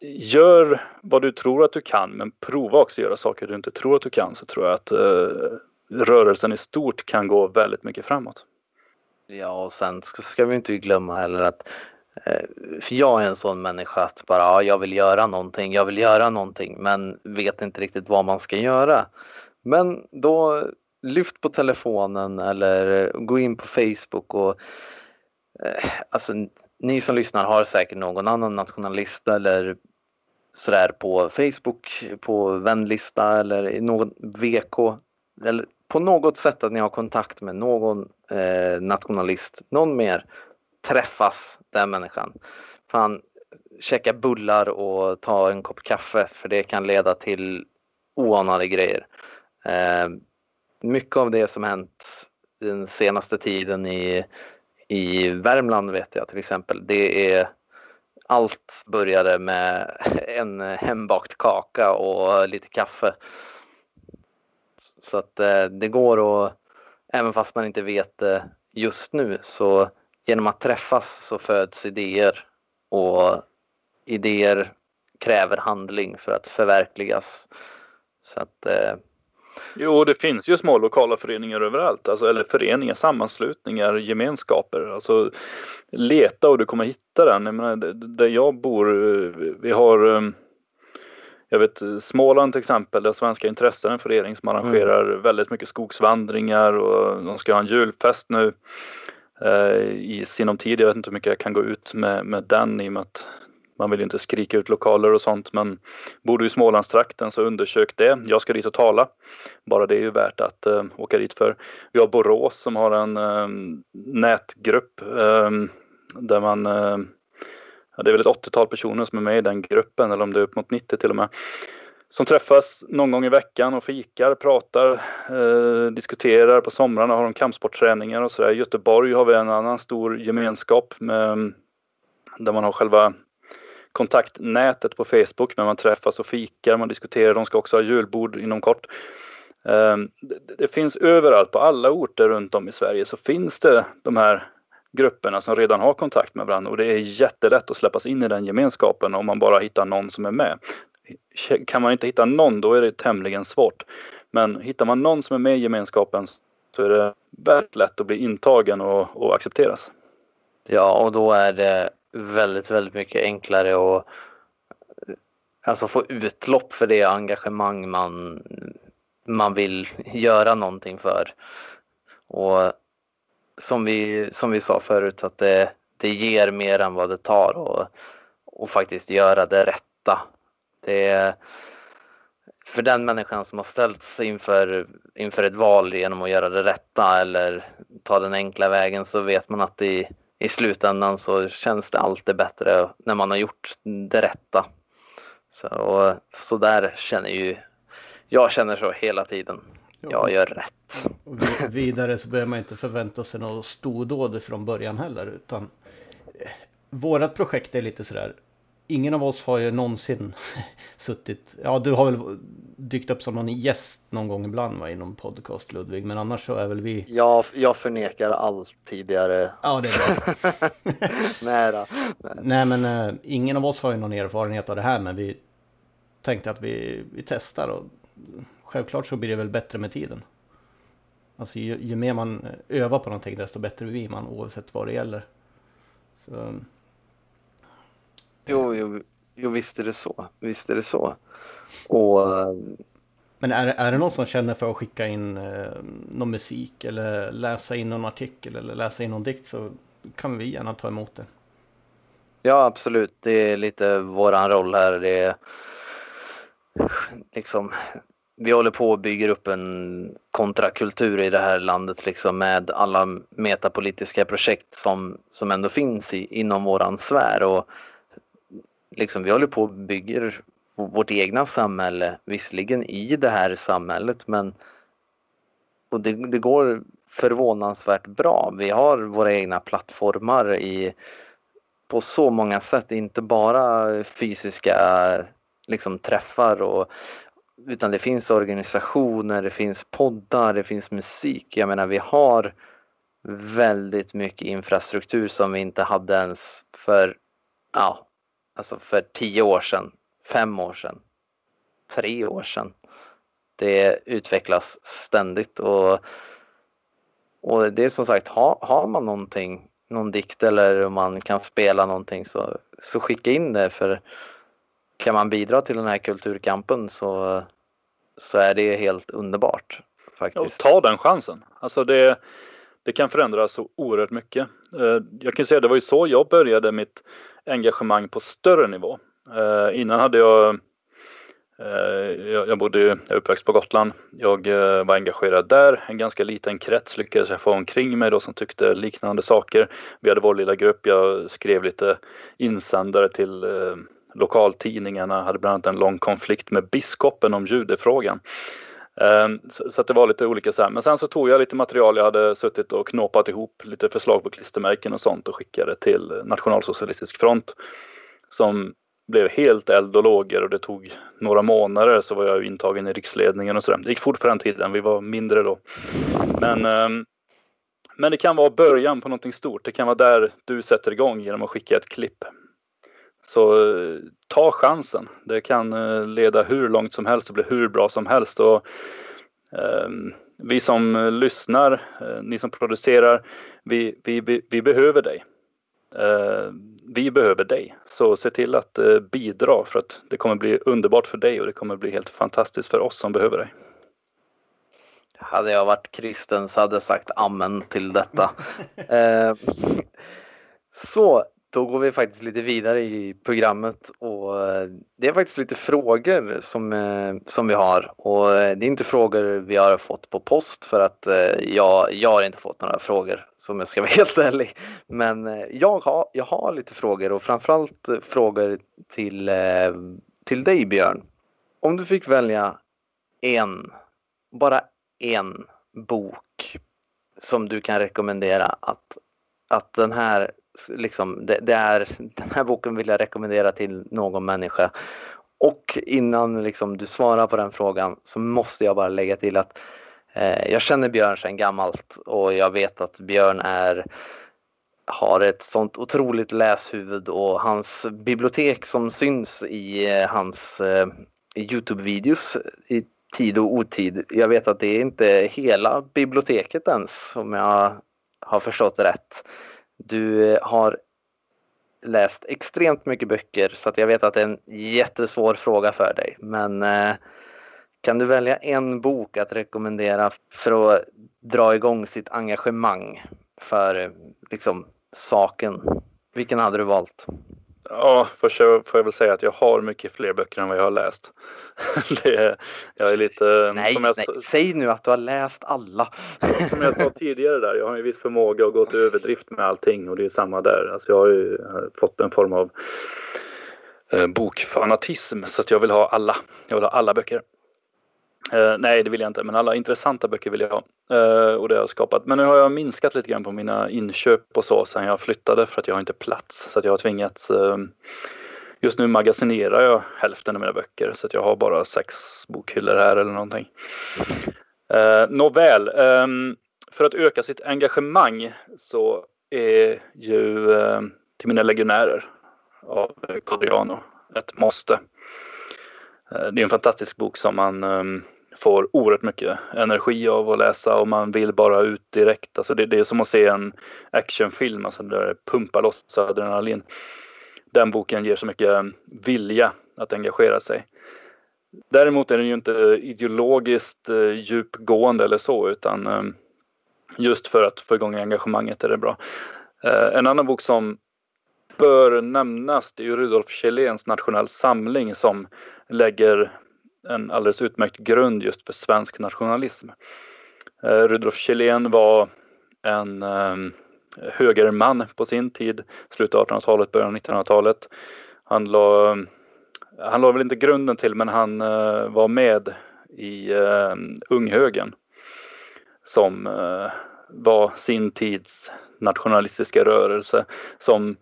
gör vad du tror att du kan men prova också göra saker du inte tror att du kan så tror jag att eh, rörelsen i stort kan gå väldigt mycket framåt. Ja och sen ska, ska vi inte glömma heller att eh, för jag är en sån människa att bara ja, jag vill göra någonting, jag vill göra någonting men vet inte riktigt vad man ska göra. Men då lyft på telefonen eller eh, gå in på Facebook och eh, alltså ni som lyssnar har säkert någon annan nationalist eller sådär på Facebook, på vänlista eller i någon VK eller på något sätt att ni har kontakt med någon eh, nationalist, någon mer, träffas den människan. Fan, käka bullar och ta en kopp kaffe för det kan leda till oanade grejer. Ehm, mycket av det som hänt den senaste tiden i i Värmland vet jag till exempel. Det är allt började med en hembakt kaka och lite kaffe. Så att eh, det går att, även fast man inte vet det just nu, så genom att träffas så föds idéer och idéer kräver handling för att förverkligas. Så att eh, Jo, det finns ju små lokala föreningar överallt, alltså, eller föreningar, sammanslutningar, gemenskaper. Alltså, leta och du kommer hitta den. Jag menar, där jag bor, vi har eh, jag vet Småland till exempel, där Svenska intressen en förening som arrangerar mm. väldigt mycket skogsvandringar och de ska ha en julfest nu eh, i sinom tid. Jag vet inte hur mycket jag kan gå ut med, med den i och med att man vill inte skrika ut lokaler och sånt men bor du i Smålandstrakten så undersök det. Jag ska dit och tala. Bara det är ju värt att eh, åka dit för. Vi har Borås som har en eh, nätgrupp eh, där man eh, ja, det är väl ett 80-tal personer som är med i den gruppen eller om det är upp mot 90 till och med. Som träffas någon gång i veckan och fikar, pratar, eh, diskuterar. På somrarna har de kampsportträningar och sådär. I Göteborg har vi en annan stor gemenskap med, där man har själva kontaktnätet på Facebook när man träffas och fikar, man diskuterar, de ska också ha julbord inom kort. Ehm, det finns överallt på alla orter runt om i Sverige så finns det de här grupperna som redan har kontakt med varandra och det är jättelätt att släppas in i den gemenskapen om man bara hittar någon som är med. Kan man inte hitta någon då är det tämligen svårt. Men hittar man någon som är med i gemenskapen så är det väldigt lätt att bli intagen och, och accepteras. Ja, och då är det väldigt, väldigt mycket enklare att alltså få utlopp för det engagemang man, man vill göra någonting för. Och som vi, som vi sa förut att det, det ger mer än vad det tar och, och faktiskt göra det rätta. Det är, för den människan som har ställts inför, inför ett val genom att göra det rätta eller ta den enkla vägen så vet man att det i slutändan så känns det alltid bättre när man har gjort det rätta. Så, så där känner ju jag känner så hela tiden. jag gör rätt. Och vidare så behöver man inte förvänta sig något stordåd från början heller. Utan eh, vårat projekt är lite sådär. Ingen av oss har ju någonsin suttit. Ja, du har väl dykt upp som någon gäst någon gång ibland va, inom podcast Ludvig. Men annars så är väl vi. Jag, jag förnekar allt tidigare Ja, det är bra. nära. Nej, men eh, ingen av oss har ju någon erfarenhet av det här. Men vi tänkte att vi, vi testar och självklart så blir det väl bättre med tiden. Alltså ju, ju mer man övar på någonting desto bättre blir man oavsett vad det gäller. Så, Jo, jo, jo, visst är det så. Visst är det så. Och men är, är det någon som känner för att skicka in eh, någon musik eller läsa in någon artikel eller läsa in någon dikt så kan vi gärna ta emot det. ja, absolut. Det är lite våran roll här. Det är liksom, vi håller på och bygger upp en kontrakultur i det här landet liksom med alla metapolitiska projekt som, som ändå finns i, inom våran sfär. Och liksom, vi håller på och bygger vårt egna samhälle, visserligen i det här samhället, men och det, det går förvånansvärt bra. Vi har våra egna plattformar i, på så många sätt, inte bara fysiska liksom, träffar och utan det finns organisationer, det finns poddar, det finns musik. Jag menar vi har väldigt mycket infrastruktur som vi inte hade ens för, ja, alltså för tio år sedan, fem år sedan, tre år sedan. Det utvecklas ständigt och, och det är som sagt, har, har man någonting, någon dikt eller om man kan spela någonting så, så skicka in det för kan man bidra till den här kulturkampen så, så är det helt underbart Ja, faktiskt. ta den chansen. Alltså det, det kan förändra så oerhört mycket. Eh, Jag kan säga det var ju så jag började mitt engagemang på större nivå. Eh, Innan hade jag eh, jag jag bodde, jag är uppväxt på Gotland. Jag eh, var engagerad där. En ganska liten krets lyckades jag få omkring mig då som tyckte liknande saker. Vi hade vår lilla grupp. Jag skrev lite insändare till eh, lokaltidningarna. Hade bland annat en lång konflikt med biskopen om judefrågan. Ehm, så, att det var lite olika så här. Men sen så tog jag lite material jag hade suttit och knåpat ihop, lite förslag på klistermärken och sånt och skickade till Nationalsocialistisk front. Som blev helt eld och lågor och det tog några månader så var jag intagen i riksledningen och sådär. Det gick fort på den tiden, vi var mindre då. Men, ehm, men det kan vara början på någonting stort. Det kan vara där du sätter igång genom att skicka ett klipp. Så eh, ta chansen. Det kan eh, leda hur långt som helst och bli hur bra som helst. Och, ehm, vi som eh, lyssnar, eh, ni som producerar, vi, vi, vi, vi behöver dig. Eh, vi behöver dig. Så se till att eh, bidra för att det kommer bli underbart för dig och det kommer bli helt fantastiskt för oss som behöver dig. Hade jag varit kristen så hade jag sagt amen till detta. eh, så, då går vi faktiskt lite vidare i programmet och eh, det är faktiskt lite frågor som, eh, som vi har och eh, det är inte frågor vi har fått på post för att jag, jag har inte fått några frågor som jag ska vara helt ärlig. Men jag har, jag har lite frågor och framförallt frågor till, till dig Björn. Om du fick välja en, bara en bok som du kan rekommendera att, att den här liksom, det, det är, den här boken vill jag rekommendera till någon människa. Och innan liksom, du svarar på den frågan så måste jag bara lägga till att eh, jag känner Björn sedan gammalt och jag vet att Björn är har ett sånt otroligt läshuvud och hans bibliotek som syns i eh, hans eh, Youtube-videos i tid och otid. Jag vet att det är inte hela biblioteket ens om jag har förstått rätt. Du eh, har läst extremt mycket böcker så att jag vet att det är en jättesvår fråga för dig. Men eh, kan du välja en bok att rekommendera för att dra igång sitt engagemang för eh, liksom saken? Vilken hade du valt? Ja, först får jag väl säga att jag har mycket fler böcker än vad jag har läst. Är, jag är lite... Nej, som jag, nej, säg nu att du har läst alla. som jag sa tidigare där, jag har en viss förmåga att gå till överdrift med allting och det är samma där. Alltså jag har ju eh, fått en form av eh, bokfanatism så att jag vill ha alla. Jag vill ha alla böcker. Uh, nej, det vill jag inte, men alla intressanta böcker vill jag ha. Uh, och det har jag skapat. Men nu har jag minskat lite grann på mina inköp och så sen jag flyttade för att jag har inte plats. Så att jag har tvingats Uh, Just nu magasinerar jag hälften av mina böcker så att jag har bara sex bokhyllor här eller någonting. Eh, nåväl, um, för att öka sitt engagemang så är ju ehm, Till mina legionärer av Codriano ett måste. Det är en fantastisk bok som man får oerhört mycket energi av att läsa och man vill bara ut direkt. Alltså det, det är som att se en actionfilm, alltså där det pumpar loss adrenalin. Den boken ger så mycket vilja att engagera sig. Däremot är den ju inte ideologiskt eh, djupgående eller så utan eh, just för att få igång engagemanget är det bra. Eh, en annan bok som bör nämnas det är ju Rudolf Kjelléns Nationell samling som lägger en alldeles utmärkt grund just för svensk nationalism. Eh, Rudolf Kjellén var en ehm, högerman på sin tid, slutet av 1800-talet, början av 1900-talet. Han la, han la väl inte grunden till men han eh, var med i ehm, uh, Unghögen som uh, var sin tids nationalistiska rörelse som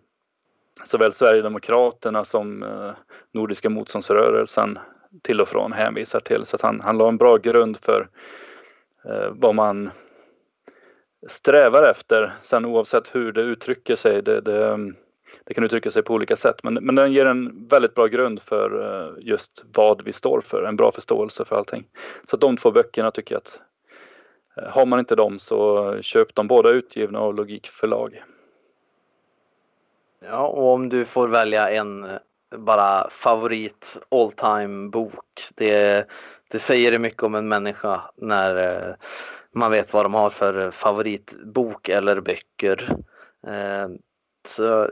såväl Sverigedemokraterna som uh, Nordiska motståndsrörelsen till och från hänvisar till. Så att han, han la en bra grund för eh, vad man strävar efter. Sen oavsett hur det uttrycker sig, det, det, det kan uttrycka sig på olika sätt. Men, men den ger en väldigt bra grund för eh, just vad vi står för, en bra förståelse för allting. Så de två böckerna tycker jag att eh, har man inte dem så köp dem båda utgivna av Logik förlag. Ja, och om du får välja en bara favorit all time bok. Det, det säger det mycket om en människa när eh, man vet vad de har för favoritbok eller böcker. Eh, så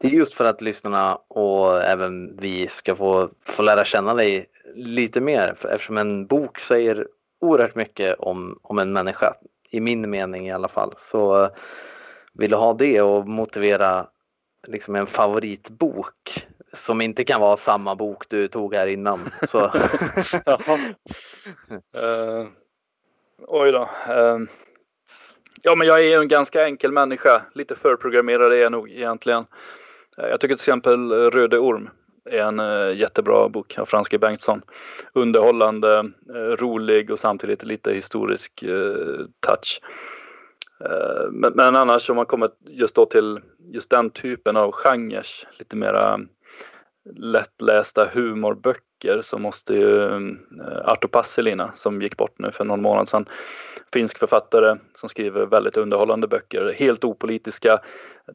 det är just för att lyssnarna och även vi ska få, få lära känna dig lite mer eftersom en bok säger oerhört mycket om, om en människa, i min mening i alla fall. Så eh, vill du ha det och motivera liksom en favoritbok som inte kan vara samma bok du tog här innan. Så. uh, Oj då. Ehm, ja, men jag är en ganska enkel människa. Lite förprogrammerad är jag nog egentligen. Eh, jag tycker till exempel Röde Orm är en uh, jättebra bok av Franske Bengtsson. Underhållande, uh, rolig och samtidigt lite historisk uh, touch. Men, men, annars om man kommer just då till just den typen av genrer, lite mera lättlästa humorböcker så måste ju mm, eh, Arto Passilina som gick bort nu för någon månad sedan, finsk författare som skriver väldigt underhållande böcker, helt opolitiska,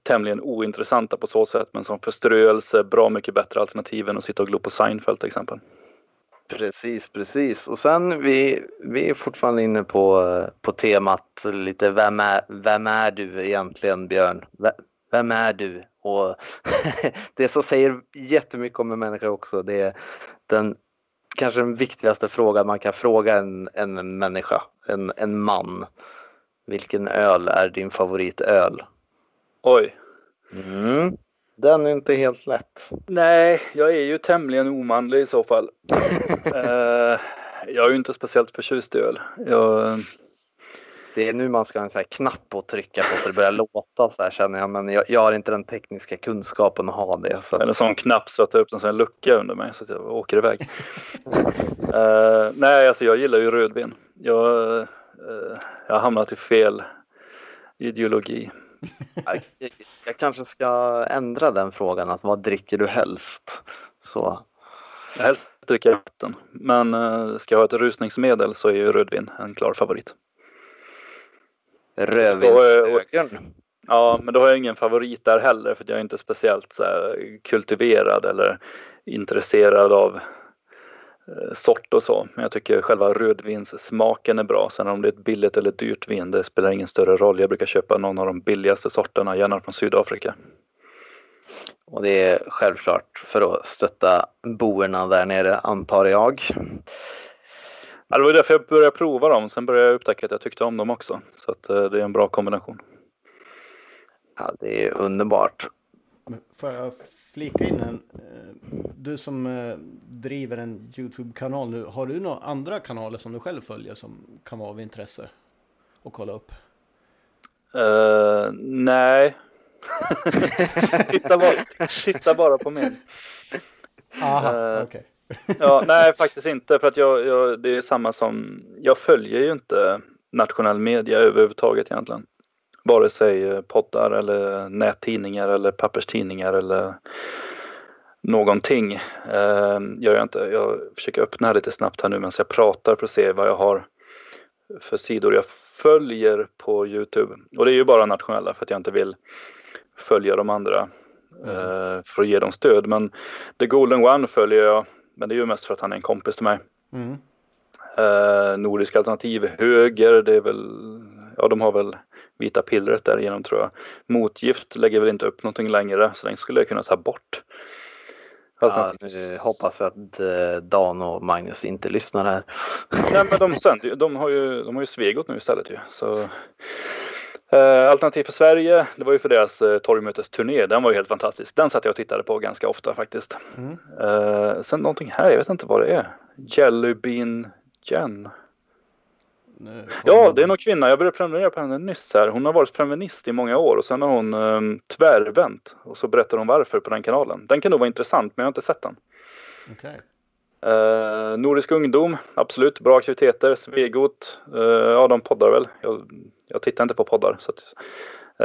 tämligen ointressanta på så sätt men som förströelse bra mycket bättre alternativ än att sitta och glo på Seinfeld till exempel. Precis, precis. Och sen vi, vi är fortfarande inne på, eh, på temat lite vem är, vem är du egentligen Björn? Vem är du? Och det som säger jättemycket om en människa också, det är den kanske den viktigaste frågan man kan fråga en, en människa, en, en man. Vilken öl är din favoritöl? Oj. Mm. Den är inte helt lätt. Nej, jag är ju tämligen omanlig i så fall. uh, jag är ju inte speciellt förtjust i öl. Jag, det är nu man ska ha en här knapp att trycka på så det börjar låta så här känner jag. Men jag, jag har inte den tekniska kunskapen att ha det. Så. Eller sån knapp så att det öppnas en lucka under mig så att jag åker iväg. uh, nej, alltså jag gillar ju rödvin. Jag, uh, jag har hamnat i fel ideologi. jag, jag, kanske ska ändra den frågan. Att vad dricker du helst? Så. Helst dricker jag vatten. Men uh, ska jag ha ett rusningsmedel så är ju rödvin en klar favorit. Rödvinsögon. Ja, men då har jag ingen favorit där heller för jag är inte speciellt så kultiverad eller intresserad av eh, sort och så. Men jag tycker själva rödvinssmaken är bra. Sen om det är ett billigt eller dyrt vin, det spelar ingen större roll. Jag brukar köpa någon av de billigaste sorterna, gärna från Sydafrika. Och det är självklart för att stötta boerna där nere, antar jag. Ja, det var därför jag började prova dem. Sen började jag upptäcka att jag tyckte om dem också. Så att, eh, det är en bra kombination. Ja, det är underbart. får jag flika in en. eh, Du som eh, driver en YouTube-kanal nu, har du några andra kanaler som du själv följer som kan vara av intresse att kolla upp? Eh, nej. titta, bara, titta bara på min. Aha, Eh, okej. Ja, nej, faktiskt inte. För att jag, jag, det är samma som, jag följer ju inte nationell media överhuvudtaget egentligen. Vare sig eh, poddar eller nättidningar eller papperstidningar eller någonting. Eh, gör jag inte. Jag försöker öppna här lite snabbt här nu medan jag pratar för att se vad jag har för sidor jag följer på Youtube. Och det är ju bara nationella för att jag inte vill följa de andra eh, för att ge dem stöd. Men The Golden One följer jag, men det är ju mest för att han är en kompis till mig. Mm. Eh, Nordisk alternativ höger, det är väl, ja de har väl vita pillret där igenom tror jag. Motgift lägger väl inte upp någonting längre, så den skulle jag kunna ta bort. Ja, Alternativ- nu hoppas vi att eh, Dan och Magnus inte lyssnar här. Nej men de sänder de har ju, de har ju Svegot nu istället ju. Så, Alternativ för Sverige, det var ju för deras eh, torgmötesturné, den var ju helt fantastisk. Den satt jag och tittade på ganska ofta faktiskt. Mm. Eh, sen någonting här, jag vet inte vad det är. Jelly Bean Jen. Nu Ja, det är någon kvinna. Jag började prenumerera på henne nyss här. Hon har varit feminist i många år och sen har hon um, tvärvänt. Och så berättar hon varför på den kanalen. Den kan nog vara intressant, men jag har inte sett den. Okej. Uh, Nordisk ungdom, absolut. Bra aktiviteter. Svegot, uh, ja de poddar väl. Jag, jag tittar inte på poddar. Så att,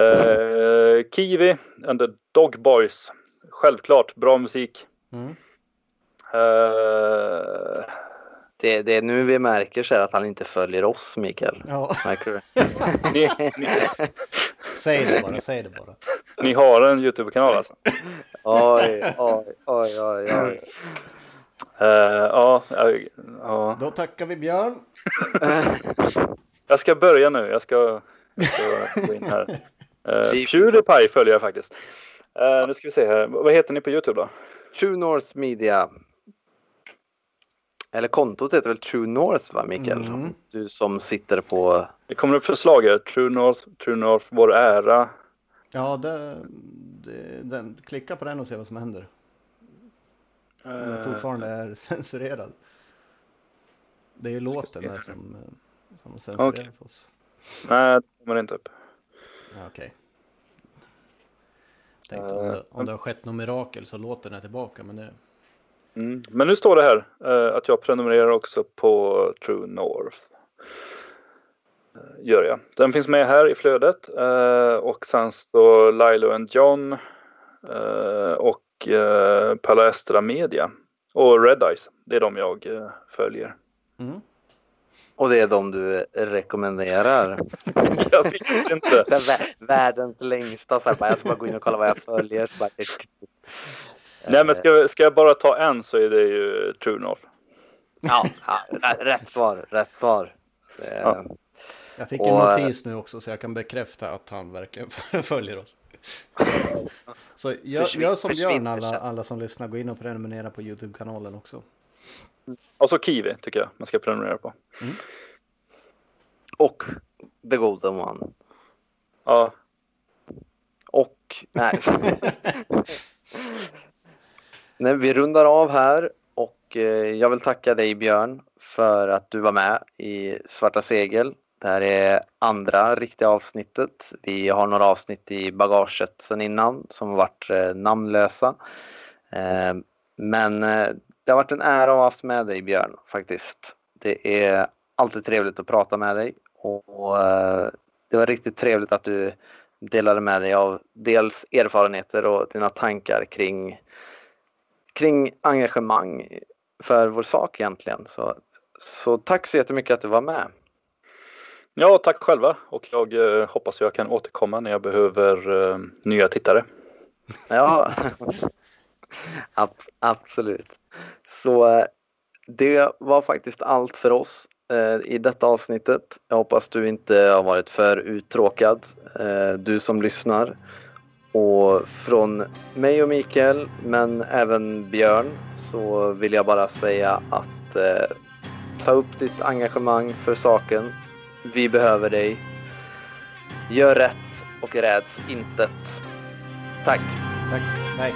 uh, Kiwi and the Dog Boys. Självklart, bra musik. Mm. Uh, Det, det är nu vi märker så här att han inte följer oss, Mikael. Ja, Märker du? ni, ni, säg det bara, säg det bara. ni har en YouTube-kanal alltså? Oj, oj, oj, oj, oj. Uh, ja, ja. Då tackar vi Björn. Jag ska börja nu. Jag ska, jag ska gå in här. Uh, Pewdiepie följer jag faktiskt. Eh, nu ska vi se här. Vad heter ni på Youtube då? True North Media. Eller kontot heter väl True North va Mikael? Mm. Du som sitter på... Det kommer upp förslag här. True North, True North, Vår Ära. Ja, det, det, den, klicka på den och se vad som händer. Den Eh, fortfarande är censurerad. Det är ju låten där som, eh, som censurerar Okej. för oss. Nej, det kommer inte upp. Okej. Tänkte om, Eh, det, om det har skett något mirakel så låter den tillbaka. Men det, Mm. Men nu står det här eh, att jag prenumererar också på True North. Eh, Gör jag. Den finns med här i flödet. eh, och sen står Lilo and John. eh, och Palestra Media. Och Red Eyes. Det är de jag eh, följer. mm. Och det är de du rekommenderar. jag vet inte. Så här, vä- världens längsta. Så här, bara, jag ska bara gå in och kolla vad jag följer. Så bara, Nej men ska, ska jag bara ta en så är det ju True North. ja, ja, rä- rätt svar. Rätt svar. Ja. Jag fick Och, en eh, notis nu också så jag kan bekräfta att han verkligen följer oss. Så gör, gör som Björn alla, alla som lyssnar. Gå in och prenumerera på Youtube-kanalen också. Och så Kiwi tycker jag man ska prenumerera på. Och The Golden One. Ja, Och nej. nej. Vi rundar av här och eh, jag vill tacka dig Björn för att du var med i Svarta segel. Det här är andra riktiga avsnittet. Vi har några avsnitt i bagaget sedan innan som har varit eh, namnlösa. Eh, men eh, det har varit en ära att ha haft med dig Björn faktiskt. Det är alltid trevligt att prata med dig och det var riktigt trevligt att du delade med dig av dels erfarenheter och dina tankar kring, kring engagemang för vår sak egentligen. Så, så tack så jättemycket att du var med ja tack själva och jag eh, hoppas jag kan återkomma när jag behöver eh, nya tittare. Ja, Ab- absolut. Så eh, det var faktiskt allt för oss eh, i detta avsnittet. Jag hoppas du inte har varit för uttråkad, eh, du som lyssnar. Och från mig och Mikael, men även Björn, så vill jag bara säga att eh, ta upp ditt engagemang för saken. Vi behöver dig. Gör rätt och räds intet. Tack! Tack. Hej.